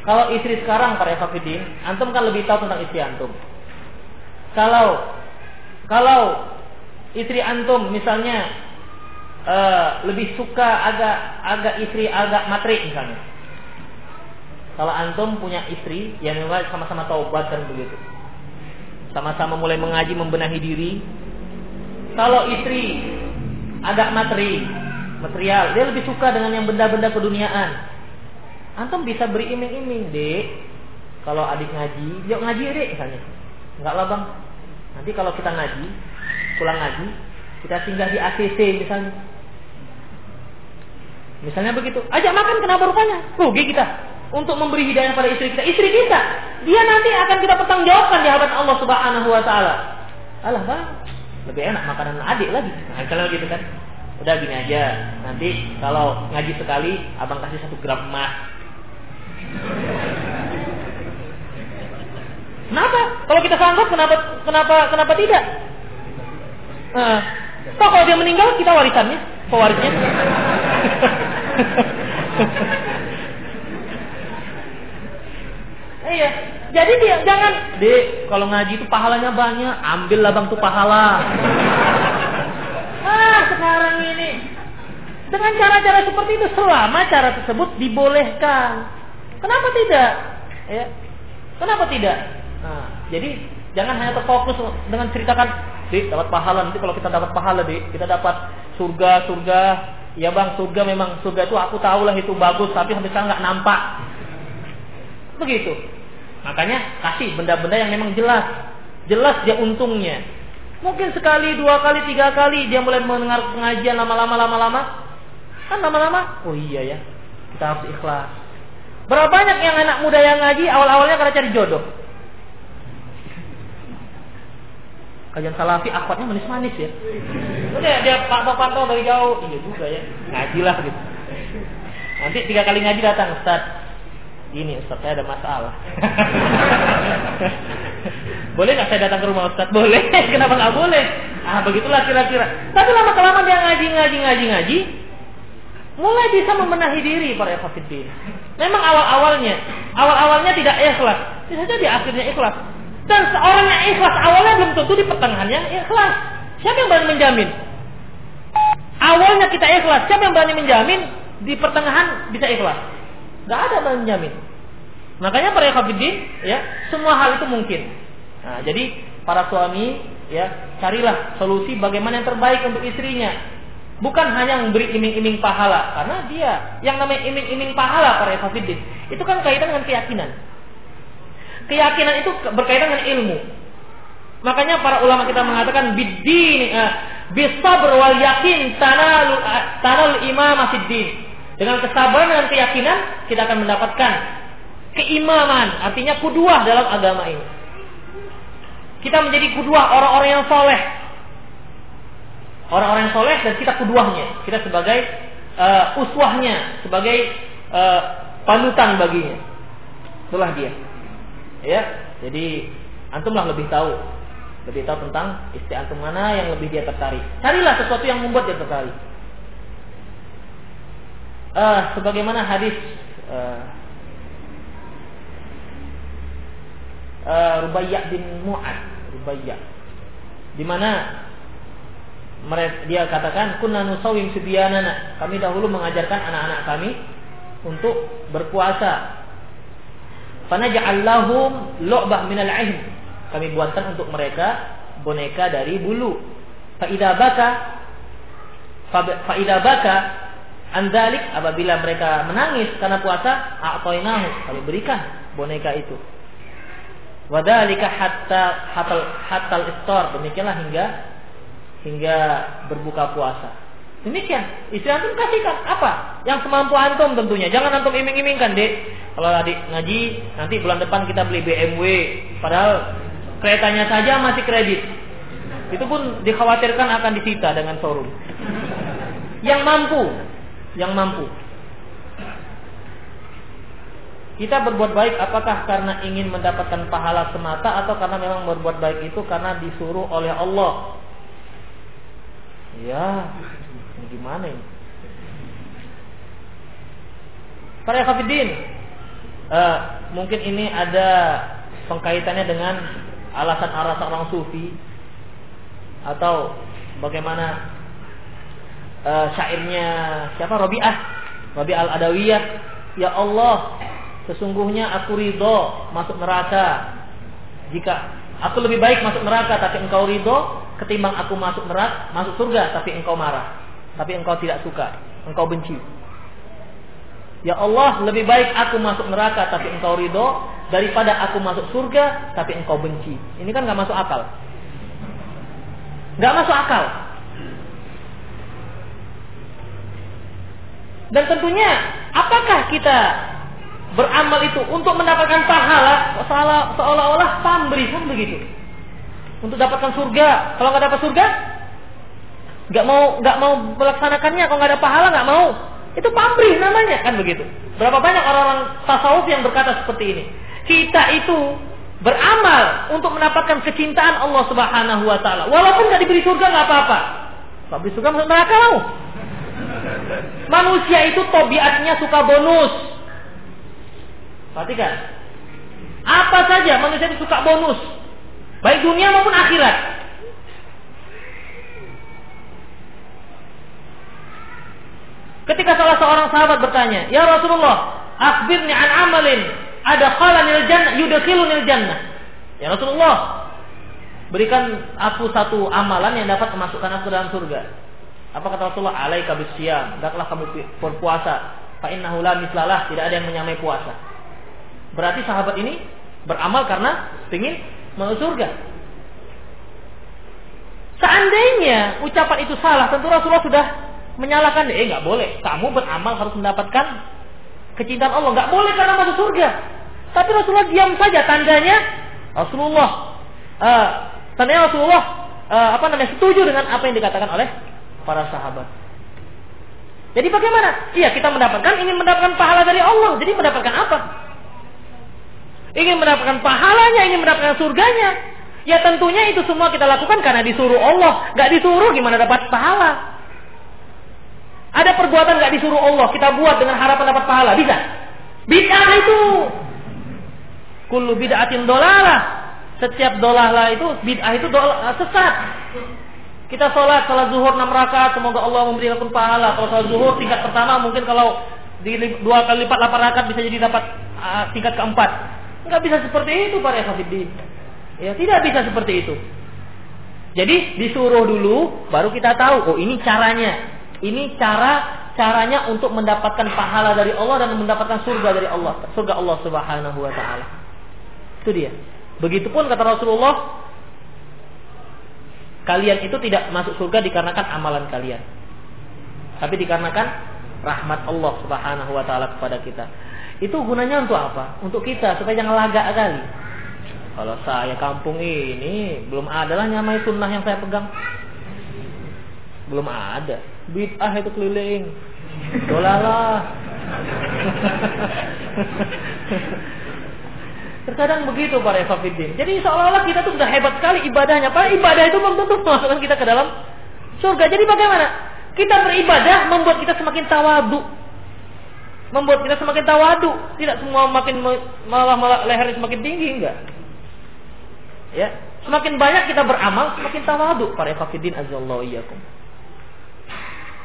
[SPEAKER 1] Kalau istri sekarang para fakidin, antum kan lebih tahu tentang istri antum. Kalau kalau istri antum misalnya uh, lebih suka agak agak istri agak matri misalnya kalau antum punya istri yang memang sama-sama taubat dan begitu. Sama-sama mulai mengaji membenahi diri. Kalau istri agak materi, material, dia lebih suka dengan yang benda-benda keduniaan. Antum bisa beri iming-iming, Dek. Kalau adik ngaji, yuk ngaji, Dek, misalnya. Enggak lah, Bang. Nanti kalau kita ngaji, pulang ngaji, kita singgah di ACC misalnya. Misalnya begitu. Ajak makan kenapa rupanya? Rugi kita untuk memberi hidayah pada istri kita. Istri kita, dia nanti akan kita pertanggungjawabkan di hadapan Allah Subhanahu wa taala. Alah, Bang, lebih enak makanan adik lagi. Nah, kalau gitu kan. Udah gini aja. Nanti kalau ngaji sekali, Abang kasih satu gram emas. Kenapa? Kalau kita sanggup, kenapa kenapa kenapa tidak? Nah, kalau dia meninggal, kita warisannya, pewarisnya. Iya. Jadi dia jangan, Dek, kalau ngaji itu pahalanya banyak, ambillah bang tuh pahala. ah, sekarang ini dengan cara-cara seperti itu selama cara tersebut dibolehkan. Kenapa tidak? Ya. Kenapa tidak? Nah, jadi jangan hanya terfokus dengan ceritakan, Dek, dapat pahala nanti kalau kita dapat pahala, Dek, kita dapat surga, surga. Ya bang, surga memang surga itu aku tahu lah itu bagus, tapi sampai sekarang nggak nampak. Begitu. Makanya kasih benda-benda yang memang jelas. Jelas dia untungnya. Mungkin sekali, dua kali, tiga kali dia mulai mendengar pengajian lama-lama, lama-lama. Kan lama-lama, oh iya ya, kita harus ikhlas. Berapa banyak yang anak muda yang ngaji awal-awalnya karena cari jodoh. Kajian salafi akhwatnya manis-manis ya. Udah dia pak pantau dari jauh, iya juga ya. Ngaji lah gitu. Nanti tiga kali ngaji datang Ustaz ini Ustaz saya ada masalah. boleh nggak saya datang ke rumah Ustaz? Boleh. Kenapa nggak boleh? Ah begitulah kira-kira. Tapi lama kelamaan dia ngaji ngaji ngaji ngaji, mulai bisa membenahi diri para ikhwatiddin. Memang awal-awalnya, awal-awalnya tidak ikhlas. Bisa jadi akhirnya ikhlas. Dan seorang yang ikhlas awalnya belum tentu di pertengahannya ikhlas. Siapa yang berani menjamin? Awalnya kita ikhlas, siapa yang berani menjamin di pertengahan bisa ikhlas? Gak ada yang menjamin. Makanya para kafirin ya, semua hal itu mungkin. Nah, jadi para suami ya, carilah solusi bagaimana yang terbaik untuk istrinya. Bukan hanya memberi iming-iming pahala, karena dia yang namanya iming-iming pahala para kafirin itu kan kaitan dengan keyakinan. Keyakinan itu berkaitan dengan ilmu. Makanya para ulama kita mengatakan bidin uh, bisabr wal yakin tanal tanal imam din Dengan kesabaran dan keyakinan kita akan mendapatkan keimaman, artinya kuduah dalam agama ini. Kita menjadi kuduah orang-orang yang soleh. Orang-orang yang soleh dan kita kuduahnya. Kita sebagai uh, uswahnya, sebagai uh, panutan baginya. Itulah dia. Ya, jadi antumlah lebih tahu lebih tahu tentang istri antum mana yang lebih dia tertarik. Carilah sesuatu yang membuat dia tertarik. Uh, sebagaimana hadis uh, uh, Rubaiyah bin Mu'ad, Rubaiyah. Di mana dia katakan kunna nusawim subyanana. Kami dahulu mengajarkan anak-anak kami untuk berpuasa. Fanaja'allahum lu'bah minal 'ilm kami buatkan untuk mereka boneka dari bulu. Faidah baka faidah baka andalik apabila mereka menangis karena puasa a'tainahu kami berikan boneka itu. Wadalika hatta hatal hatal istor demikianlah hingga hingga berbuka puasa. Demikian. Istri antum kasihkan apa? Yang semampu antum tentunya. Jangan antum iming-imingkan, Dek. Kalau adik ngaji, nanti bulan depan kita beli BMW. Padahal Keretanya saja masih kredit. Itu pun dikhawatirkan akan disita dengan showroom. Yang mampu, yang mampu. Kita berbuat baik apakah karena ingin mendapatkan pahala semata atau karena memang berbuat baik itu karena disuruh oleh Allah? Ya, gimana ini? Para khafidin, uh, mungkin ini ada pengkaitannya dengan alasan-alasan orang sufi atau bagaimana uh, syairnya siapa Robiah Robiah al-Adawiyah ya Allah sesungguhnya aku ridho masuk neraka jika aku lebih baik masuk neraka tapi engkau ridho ketimbang aku masuk neraka masuk surga tapi engkau marah tapi engkau tidak suka engkau benci Ya Allah, lebih baik aku masuk neraka tapi engkau ridho daripada aku masuk surga tapi engkau benci. Ini kan nggak masuk akal. Nggak masuk akal. Dan tentunya, apakah kita beramal itu untuk mendapatkan pahala seolah-olah pamberi kan begitu? Untuk dapatkan surga. Kalau nggak dapat surga, nggak mau nggak mau melaksanakannya. Kalau nggak ada pahala nggak mau. Itu pamrih namanya kan begitu. Berapa banyak orang-orang tasawuf yang berkata seperti ini. Kita itu beramal untuk mendapatkan kecintaan Allah Subhanahu wa taala. Walaupun nggak diberi surga nggak apa-apa. Diberi surga masuk neraka mau. Manusia itu tobiatnya suka bonus. Perhatikan. Apa saja manusia itu suka bonus. Baik dunia maupun akhirat. Ketika salah seorang sahabat bertanya, "Ya Rasulullah, akhbirni an amalin ada khalanil jannah yudkhilunil jannah." Ya Rasulullah, berikan aku satu amalan yang dapat memasukkan aku dalam surga. Apa kata Rasulullah? Alaika bisyam, hendaklah kamu berpuasa. Fa innahu la mislalah, tidak ada yang menyamai puasa. Berarti sahabat ini beramal karena ingin masuk surga. Seandainya ucapan itu salah, tentu Rasulullah sudah menyalahkan. Eh nggak boleh. Kamu beramal harus mendapatkan kecintaan Allah. Nggak boleh karena masuk surga. Tapi Rasulullah diam saja. Tandanya Rasulullah, uh, tandanya Rasulullah uh, apa namanya setuju dengan apa yang dikatakan oleh para sahabat. Jadi bagaimana? Iya kita mendapatkan ingin mendapatkan pahala dari Allah. Jadi mendapatkan apa? Ingin mendapatkan pahalanya, ingin mendapatkan surganya. Ya tentunya itu semua kita lakukan karena disuruh Allah. Gak disuruh gimana dapat pahala? Ada perbuatan nggak disuruh Allah kita buat dengan harapan dapat pahala, bisa? Bid'ah itu. Kullu bid'atin dolalah. Setiap dolalah itu bid'ah itu dolah, sesat. Kita sholat, sholat zuhur 6 rakaat, semoga Allah memberi aku pahala. Kalau sholat zuhur tingkat pertama mungkin kalau di dua kali lipat 8 rakaat bisa jadi dapat uh, tingkat keempat. Enggak bisa seperti itu para hafidin. Ya, tidak bisa seperti itu. Jadi disuruh dulu, baru kita tahu, oh ini caranya. Ini cara caranya untuk mendapatkan pahala dari Allah dan mendapatkan surga dari Allah, surga Allah Subhanahu wa taala. Itu dia. Begitupun kata Rasulullah, kalian itu tidak masuk surga dikarenakan amalan kalian. Tapi dikarenakan rahmat Allah Subhanahu wa taala kepada kita. Itu gunanya untuk apa? Untuk kita supaya jangan lagak kali. Kalau saya kampung ini belum ada lah nyamai sunnah yang saya pegang. Belum ada. Bid'ah itu keliling. Dolalah. Terkadang begitu para Efafidin. Jadi seolah-olah kita tuh sudah hebat sekali ibadahnya. Padahal ibadah itu belum tentu memasukkan kita ke dalam surga. Jadi bagaimana? Kita beribadah membuat kita semakin tawadu. Membuat kita semakin tawadu. Tidak semua makin malah, malah lehernya semakin tinggi enggak. Ya, semakin banyak kita beramal, semakin tawadu para fakidin azallahu iyyakum.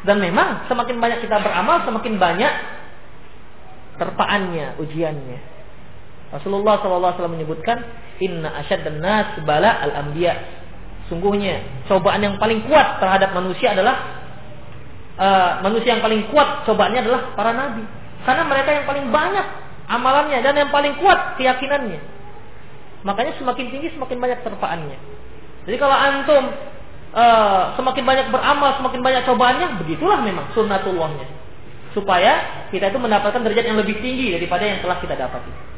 [SPEAKER 1] Dan memang semakin banyak kita beramal, semakin banyak terpaannya, ujiannya. Rasulullah SAW menyebutkan, Inna asyad nas bala al anbiya. Sungguhnya cobaan yang paling kuat terhadap manusia adalah uh, manusia yang paling kuat cobaannya adalah para nabi. Karena mereka yang paling banyak amalannya dan yang paling kuat keyakinannya. Makanya semakin tinggi semakin banyak terpaannya. Jadi kalau antum uh, semakin banyak beramal, semakin banyak cobaannya, begitulah memang sunnatullahnya. Supaya kita itu mendapatkan derajat yang lebih tinggi daripada yang telah kita dapati.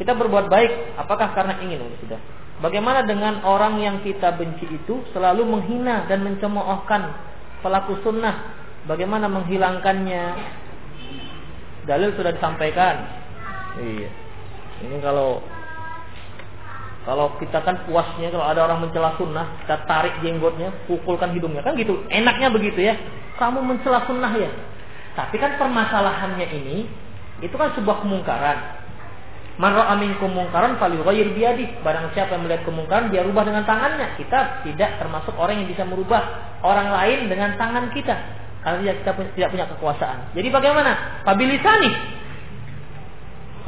[SPEAKER 1] Kita berbuat baik, apakah karena ingin? Sudah. Bagaimana dengan orang yang kita benci itu selalu menghina dan mencemoohkan pelaku sunnah? Bagaimana menghilangkannya? Dalil sudah disampaikan. Iya. Ini kalau kalau kita kan puasnya kalau ada orang mencela sunnah kita tarik jenggotnya pukulkan hidungnya. Kan gitu. Enaknya begitu ya. Kamu mencela sunnah ya? Tapi kan permasalahannya ini itu kan sebuah kemungkaran Man ra'a minkum mungkaran falyughayyir biyadi. Barang siapa yang melihat kemungkaran dia rubah dengan tangannya. Kita tidak termasuk orang yang bisa merubah orang lain dengan tangan kita. Karena kita tidak punya kekuasaan. Jadi bagaimana? Pabilisani.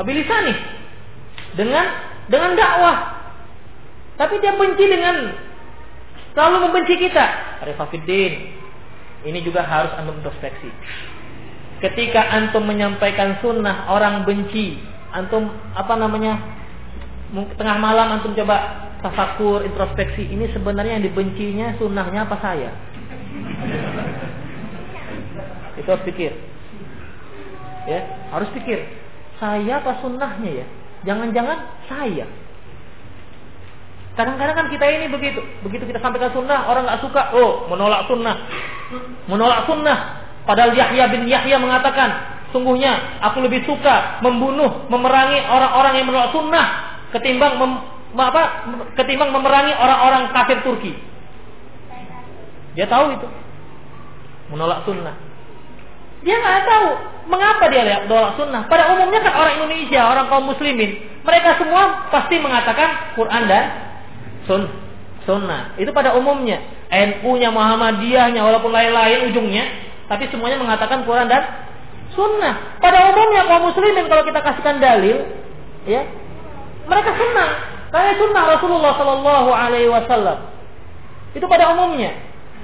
[SPEAKER 1] Pabilisani. Dengan dengan dakwah. Tapi dia benci dengan selalu membenci kita. Arifafiddin. Ini juga harus antum introspeksi. Ketika antum menyampaikan sunnah orang benci, antum apa namanya tengah malam antum coba tafakur introspeksi ini sebenarnya yang dibencinya sunnahnya apa saya? Itu harus pikir. Ya harus pikir. Saya apa sunnahnya ya? Jangan-jangan saya. Kadang-kadang kan kita ini begitu. Begitu kita sampaikan sunnah orang nggak suka. Oh menolak sunnah. Menolak sunnah. Padahal Yahya bin Yahya mengatakan Sungguhnya aku lebih suka membunuh, memerangi orang-orang yang menolak sunnah ketimbang mem, apa, ketimbang memerangi orang-orang kafir Turki. Dia tahu itu. Menolak sunnah. Dia nggak tahu mengapa dia lihat menolak sunnah. Pada umumnya kan orang Indonesia, orang kaum muslimin, mereka semua pasti mengatakan Quran dan sun, sunnah. Itu pada umumnya. NU-nya, Muhammadiyahnya, walaupun lain-lain ujungnya, tapi semuanya mengatakan Quran dan Sunnah. Pada umumnya kaum muslimin kalau kita kasihkan dalil, ya, mereka senang. Karena sunnah Rasulullah Shallallahu Alaihi Wasallam. Itu pada umumnya.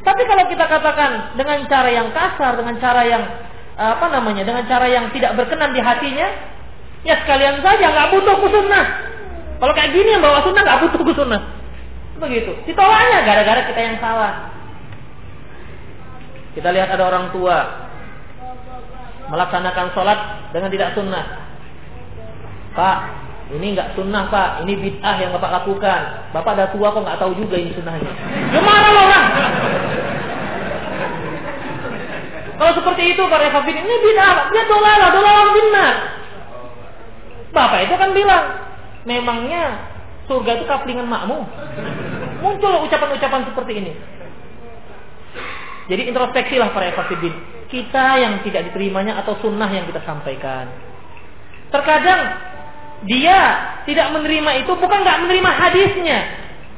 [SPEAKER 1] Tapi kalau kita katakan dengan cara yang kasar, dengan cara yang apa namanya, dengan cara yang tidak berkenan di hatinya, ya sekalian saja nggak butuh sunnah. Kalau kayak gini yang bawa sunnah nggak butuh sunnah. Begitu. Ditolaknya gara-gara kita yang salah. Kita lihat ada orang tua melaksanakan sholat dengan tidak sunnah. Pak, ini nggak sunnah pak, ini bid'ah yang bapak lakukan. Bapak ada tua kok nggak tahu juga ini sunnahnya. Gimana loh orang? Kalau seperti itu Pak Reva ini bid'ah, dia dolalah, dolalah benar. Bapak itu kan bilang, memangnya surga itu kaplingan makmu. Muncul ucapan-ucapan seperti ini. Jadi introspeksi lah para Efafidin. Kita yang tidak diterimanya atau sunnah yang kita sampaikan. Terkadang dia tidak menerima itu bukan nggak menerima hadisnya,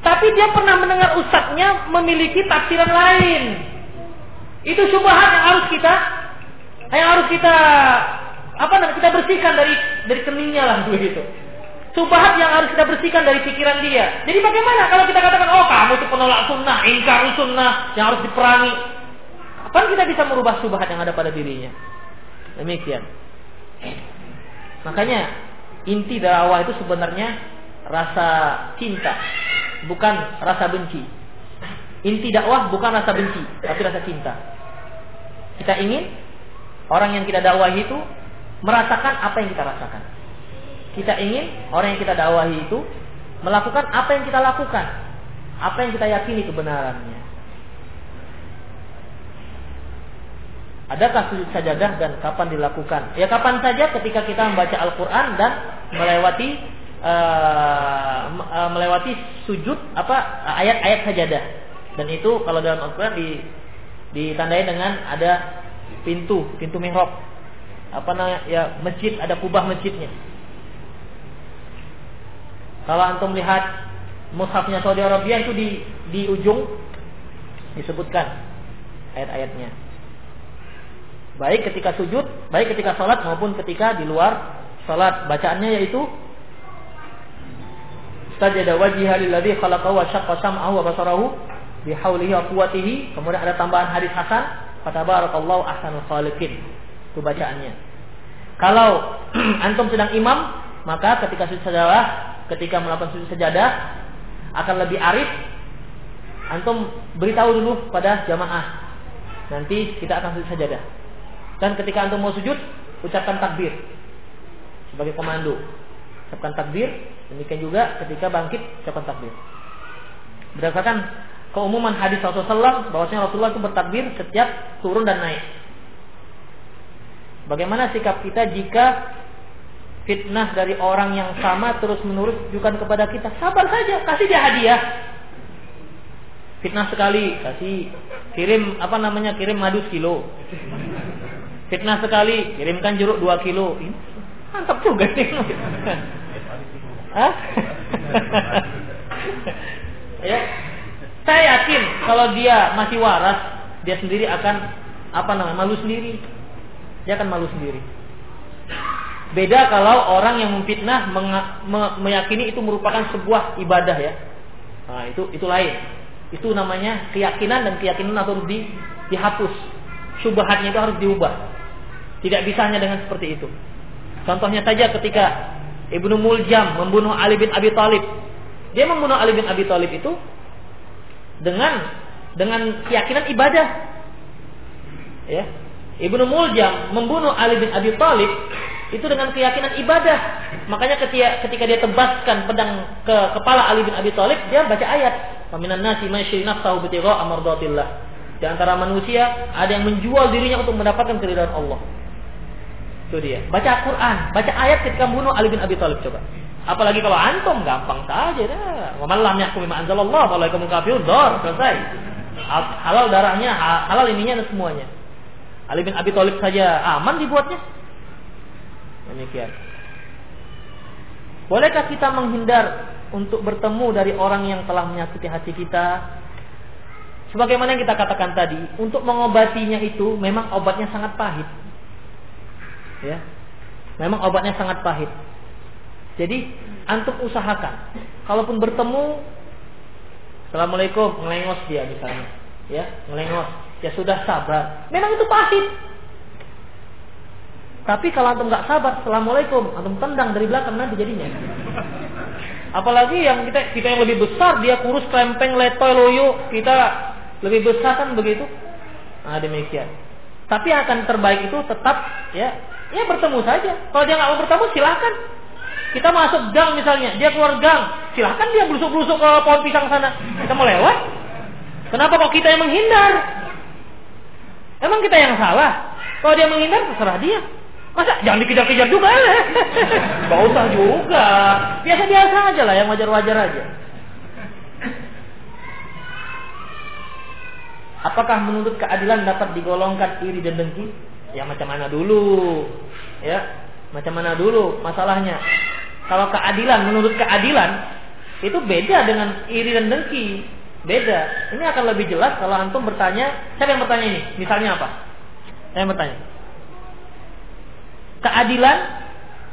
[SPEAKER 1] tapi dia pernah mendengar ustadznya memiliki tafsiran lain. Itu syubhat yang harus kita yang harus kita apa namanya kita bersihkan dari dari keningnya lah begitu. Subhat yang harus kita bersihkan dari pikiran dia. Jadi bagaimana kalau kita katakan, oh kamu itu penolak sunnah, ingkar sunnah yang harus diperangi. Kapan kita bisa merubah subhat yang ada pada dirinya? Demikian. Makanya inti dakwah itu sebenarnya rasa cinta, bukan rasa benci. Inti dakwah bukan rasa benci, tapi rasa cinta. Kita ingin orang yang kita dakwahi itu merasakan apa yang kita rasakan. Kita ingin orang yang kita dakwahi itu melakukan apa yang kita lakukan, apa yang kita yakini kebenarannya. Adakah sujud sajadah dan kapan dilakukan? Ya kapan saja ketika kita membaca Al-Quran dan melewati uh, melewati sujud apa ayat-ayat sajadah. Dan itu kalau dalam Al-Quran di, ditandai dengan ada pintu, pintu mihrab. Apa namanya? Ya masjid, ada kubah masjidnya. Kalau antum lihat mushafnya Saudi Arabia itu di di ujung disebutkan ayat-ayatnya. Baik ketika sujud, baik ketika sholat maupun ketika di luar sholat. Bacaannya yaitu Sajada wajhiha lilladzi khalaqahu wa syaqqa sam'ahu wa basarahu bihaulihi wa quwwatihi. Kemudian ada tambahan hadis hasan, fatabarakallahu ahsanul khaliqin. Itu bacaannya. Kalau antum sedang imam, maka ketika sujud sajadah, ketika melakukan sujud sajadah akan lebih arif. Antum beritahu dulu pada jamaah. Nanti kita akan sujud sajadah. Dan ketika antum mau sujud, ucapkan takbir sebagai komando. Ucapkan takbir, demikian juga ketika bangkit ucapkan takbir. Berdasarkan keumuman hadis Rasulullah bahwasanya Rasulullah itu bertakbir setiap turun dan naik. Bagaimana sikap kita jika fitnah dari orang yang sama terus menerus juga kepada kita? Sabar saja, kasih dia hadiah. Fitnah sekali, kasih kirim apa namanya kirim madu kilo Fitnah sekali, kirimkan jeruk 2 kilo. Ini mantap juga nih. Ya. Saya yakin kalau dia masih waras, dia sendiri akan apa namanya malu sendiri. Dia akan malu sendiri. Beda kalau orang yang memfitnah me meyakini itu merupakan sebuah ibadah ya. Nah, itu itu lain. Itu namanya keyakinan dan keyakinan harus di, dihapus. Syubhatnya itu harus diubah. Tidak bisa hanya dengan seperti itu. Contohnya saja ketika Ibnu Muljam membunuh Ali bin Abi Thalib. Dia membunuh Ali bin Abi Thalib itu dengan dengan keyakinan ibadah. Ya. Ibnu Muljam membunuh Ali bin Abi Thalib itu dengan keyakinan ibadah. Makanya ketika ketika dia tebaskan pedang ke kepala Ali bin Abi Thalib, dia baca ayat, "Faminan nasi may nafsahu bitigha amardatillah." Di antara manusia ada yang menjual dirinya untuk mendapatkan keridhaan Allah. Itu dia. Baca Quran, baca ayat ketika bunuh Ali bin Abi Thalib coba. Apalagi kalau antum gampang saja dah. Wa man lam yahkum bima anzalallah fa ulaikum kafirun dar selesai. Halal darahnya, halal ininya dan semuanya. Ali bin Abi Thalib saja aman dibuatnya. Demikian. Bolehkah kita menghindar untuk bertemu dari orang yang telah menyakiti hati kita? Sebagaimana yang kita katakan tadi, untuk mengobatinya itu memang obatnya sangat pahit ya. Memang obatnya sangat pahit. Jadi antum usahakan. Kalaupun bertemu assalamualaikum ngelengos dia misalnya. Ya ngelengos. Ya sudah sabar. Memang itu pahit. Tapi kalau antum nggak sabar assalamualaikum antum tendang dari belakang nanti jadinya. Apalagi yang kita kita yang lebih besar dia kurus klempeng letoy loyo kita lebih besar kan begitu? Nah demikian. Tapi akan terbaik itu tetap ya Ya bertemu saja. Kalau dia nggak mau bertemu silahkan. Kita masuk gang misalnya, dia keluar gang, silahkan dia blusuk-blusuk ke pohon pisang sana. Kita mau lewat. Kenapa kok kita yang menghindar? Emang kita yang salah? Kalau dia menghindar, terserah dia. Masa jangan dikejar-kejar juga lah. Gak usah juga. Biasa-biasa aja lah, yang wajar-wajar aja. Apakah menuntut keadilan dapat digolongkan iri dan dengki? Ya macam mana dulu? Ya, macam mana dulu masalahnya? Kalau keadilan menurut keadilan itu beda dengan iri dan dengki. Beda. Ini akan lebih jelas kalau antum bertanya, siapa yang bertanya ini? Misalnya apa? Saya yang bertanya. Keadilan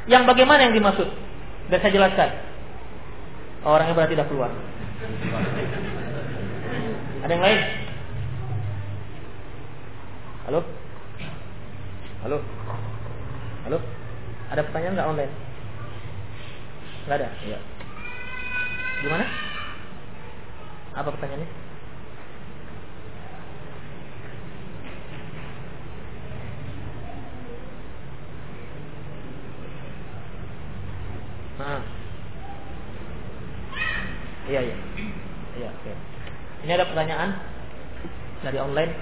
[SPEAKER 1] yang bagaimana yang dimaksud? Dan saya jelaskan. Orangnya berarti tidak keluar. Ada yang lain? Halo? Halo? Halo? Ada pertanyaan nggak online? Nggak ada? Iya. Gimana? Apa pertanyaannya? Nah. Iya, iya. Iya, oke. Ini ada pertanyaan dari online.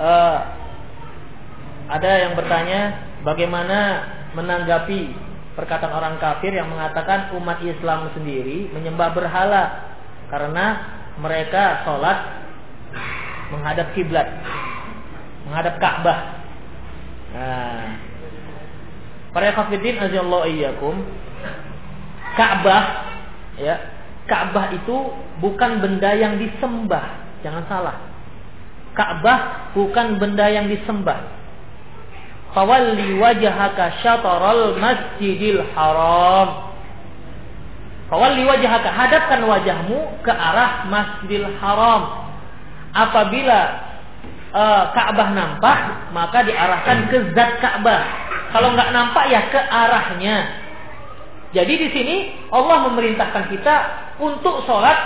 [SPEAKER 1] Uh, ada yang bertanya bagaimana menanggapi perkataan orang kafir yang mengatakan umat Islam sendiri menyembah berhala karena mereka sholat menghadap kiblat, menghadap Ka'bah. Nah, para kafirin azallahu iyyakum, Ka'bah ya, Ka'bah itu bukan benda yang disembah, jangan salah. Ka'bah bukan benda yang disembah. Fawalli wajhaka syataral masjidil haram. Fawalli wajhaka hadapkan wajahmu ke arah Masjidil Haram. Apabila uh, Ka'bah nampak, maka diarahkan ke zat Ka'bah. Kalau nggak nampak ya ke arahnya. Jadi di sini Allah memerintahkan kita untuk sholat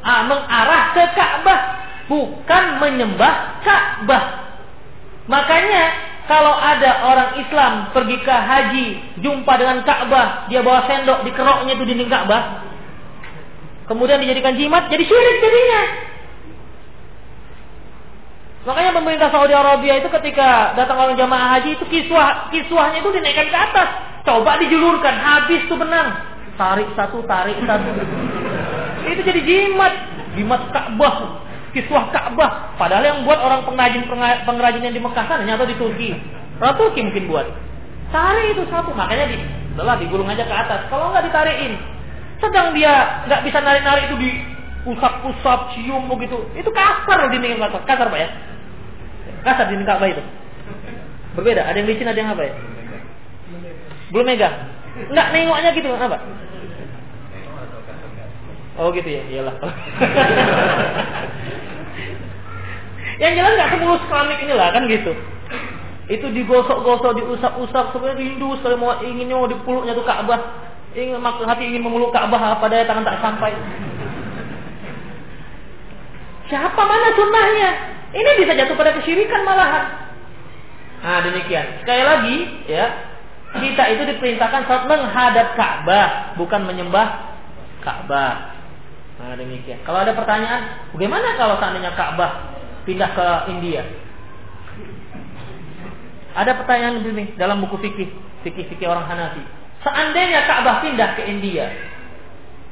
[SPEAKER 1] uh, mengarah ke Ka'bah, bukan menyembah Ka'bah. Makanya kalau ada orang Islam pergi ke haji, jumpa dengan Ka'bah, dia bawa sendok, dikeroknya itu dinding Ka'bah. Kemudian dijadikan jimat, jadi syirik jadinya. Makanya pemerintah Saudi Arabia itu ketika datang orang jamaah haji itu kiswah kiswahnya itu dinaikkan ke atas. Coba dijulurkan, habis tuh benang. Tarik satu, tarik satu. itu jadi jimat, jimat Ka'bah kiswah Ka'bah. Padahal yang buat orang pengrajin pengrajin yang di Mekah sana atau di Turki. Orang Turki mungkin buat. Tarik itu satu, makanya di setelah digulung aja ke atas. Kalau nggak ditarikin, sedang dia nggak bisa narik-narik itu di pusap-pusap, cium begitu. Itu kasar di dinding Ka'bah. Kasar pak ya? Kasar di dinding Ka'bah itu. Berbeda. Ada yang licin, ada yang apa ya? Belum mega. Nggak nengoknya gitu, apa? Oh gitu ya, iyalah. Yang jelas nggak semulus keramik inilah kan gitu. Itu digosok-gosok, diusap-usap, sebenarnya rindu sekali mau ingin mau dipeluknya tuh Ka'bah. Ingin hati ingin memeluk Ka'bah apa daya tangan tak sampai. Siapa mana sunnahnya? Ini bisa jatuh pada kesyirikan malahan. Nah demikian. Sekali lagi ya, kita itu diperintahkan saat menghadap Ka'bah, bukan menyembah Ka'bah. Nah demikian. Kalau ada pertanyaan, bagaimana kalau seandainya Ka'bah pindah ke India. Ada pertanyaan begini dalam buku fikih, fikih-fikih orang Hanafi. Seandainya Ka'bah pindah ke India,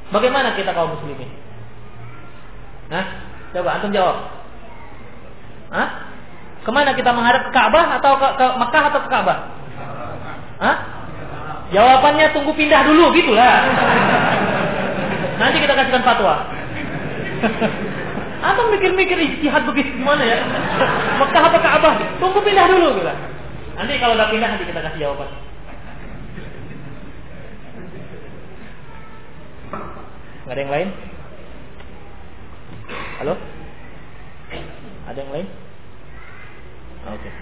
[SPEAKER 1] bagaimana kita kaum muslimin? Nah, coba antum jawab. Hah? Ke mana kita menghadap ke Ka'bah atau ke, ke Mekah atau ke Ka'bah? Hah? Jawabannya tunggu pindah dulu gitulah. Nanti kita kasihkan fatwa. Apa mikir-mikir istihad begitu gimana ya? Mekah apa Ka'bah? Tunggu pindah dulu gitu. Nanti kalau udah pindah nanti kita kasih jawaban. Gak ada yang lain? Halo? Ada yang lain? Oke. Okay.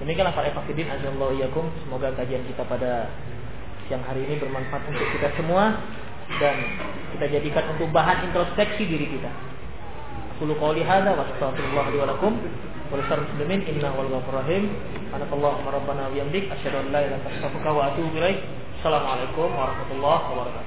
[SPEAKER 1] Demikianlah para fakidin azallahu iyakum. Semoga kajian kita pada siang hari ini bermanfaat untuk kita semua dan kita jadikan untuk bahan introspeksi diri kita. Qulu qawli hadza wa astaghfirullah li wa lakum wa lisal muslimin innahu wal ghafurur rahim. Subhanakallahumma rabbana wa bihamdik asyhadu an la ilaha illa anta wa atubu ilaik. Assalamualaikum warahmatullahi wabarakatuh.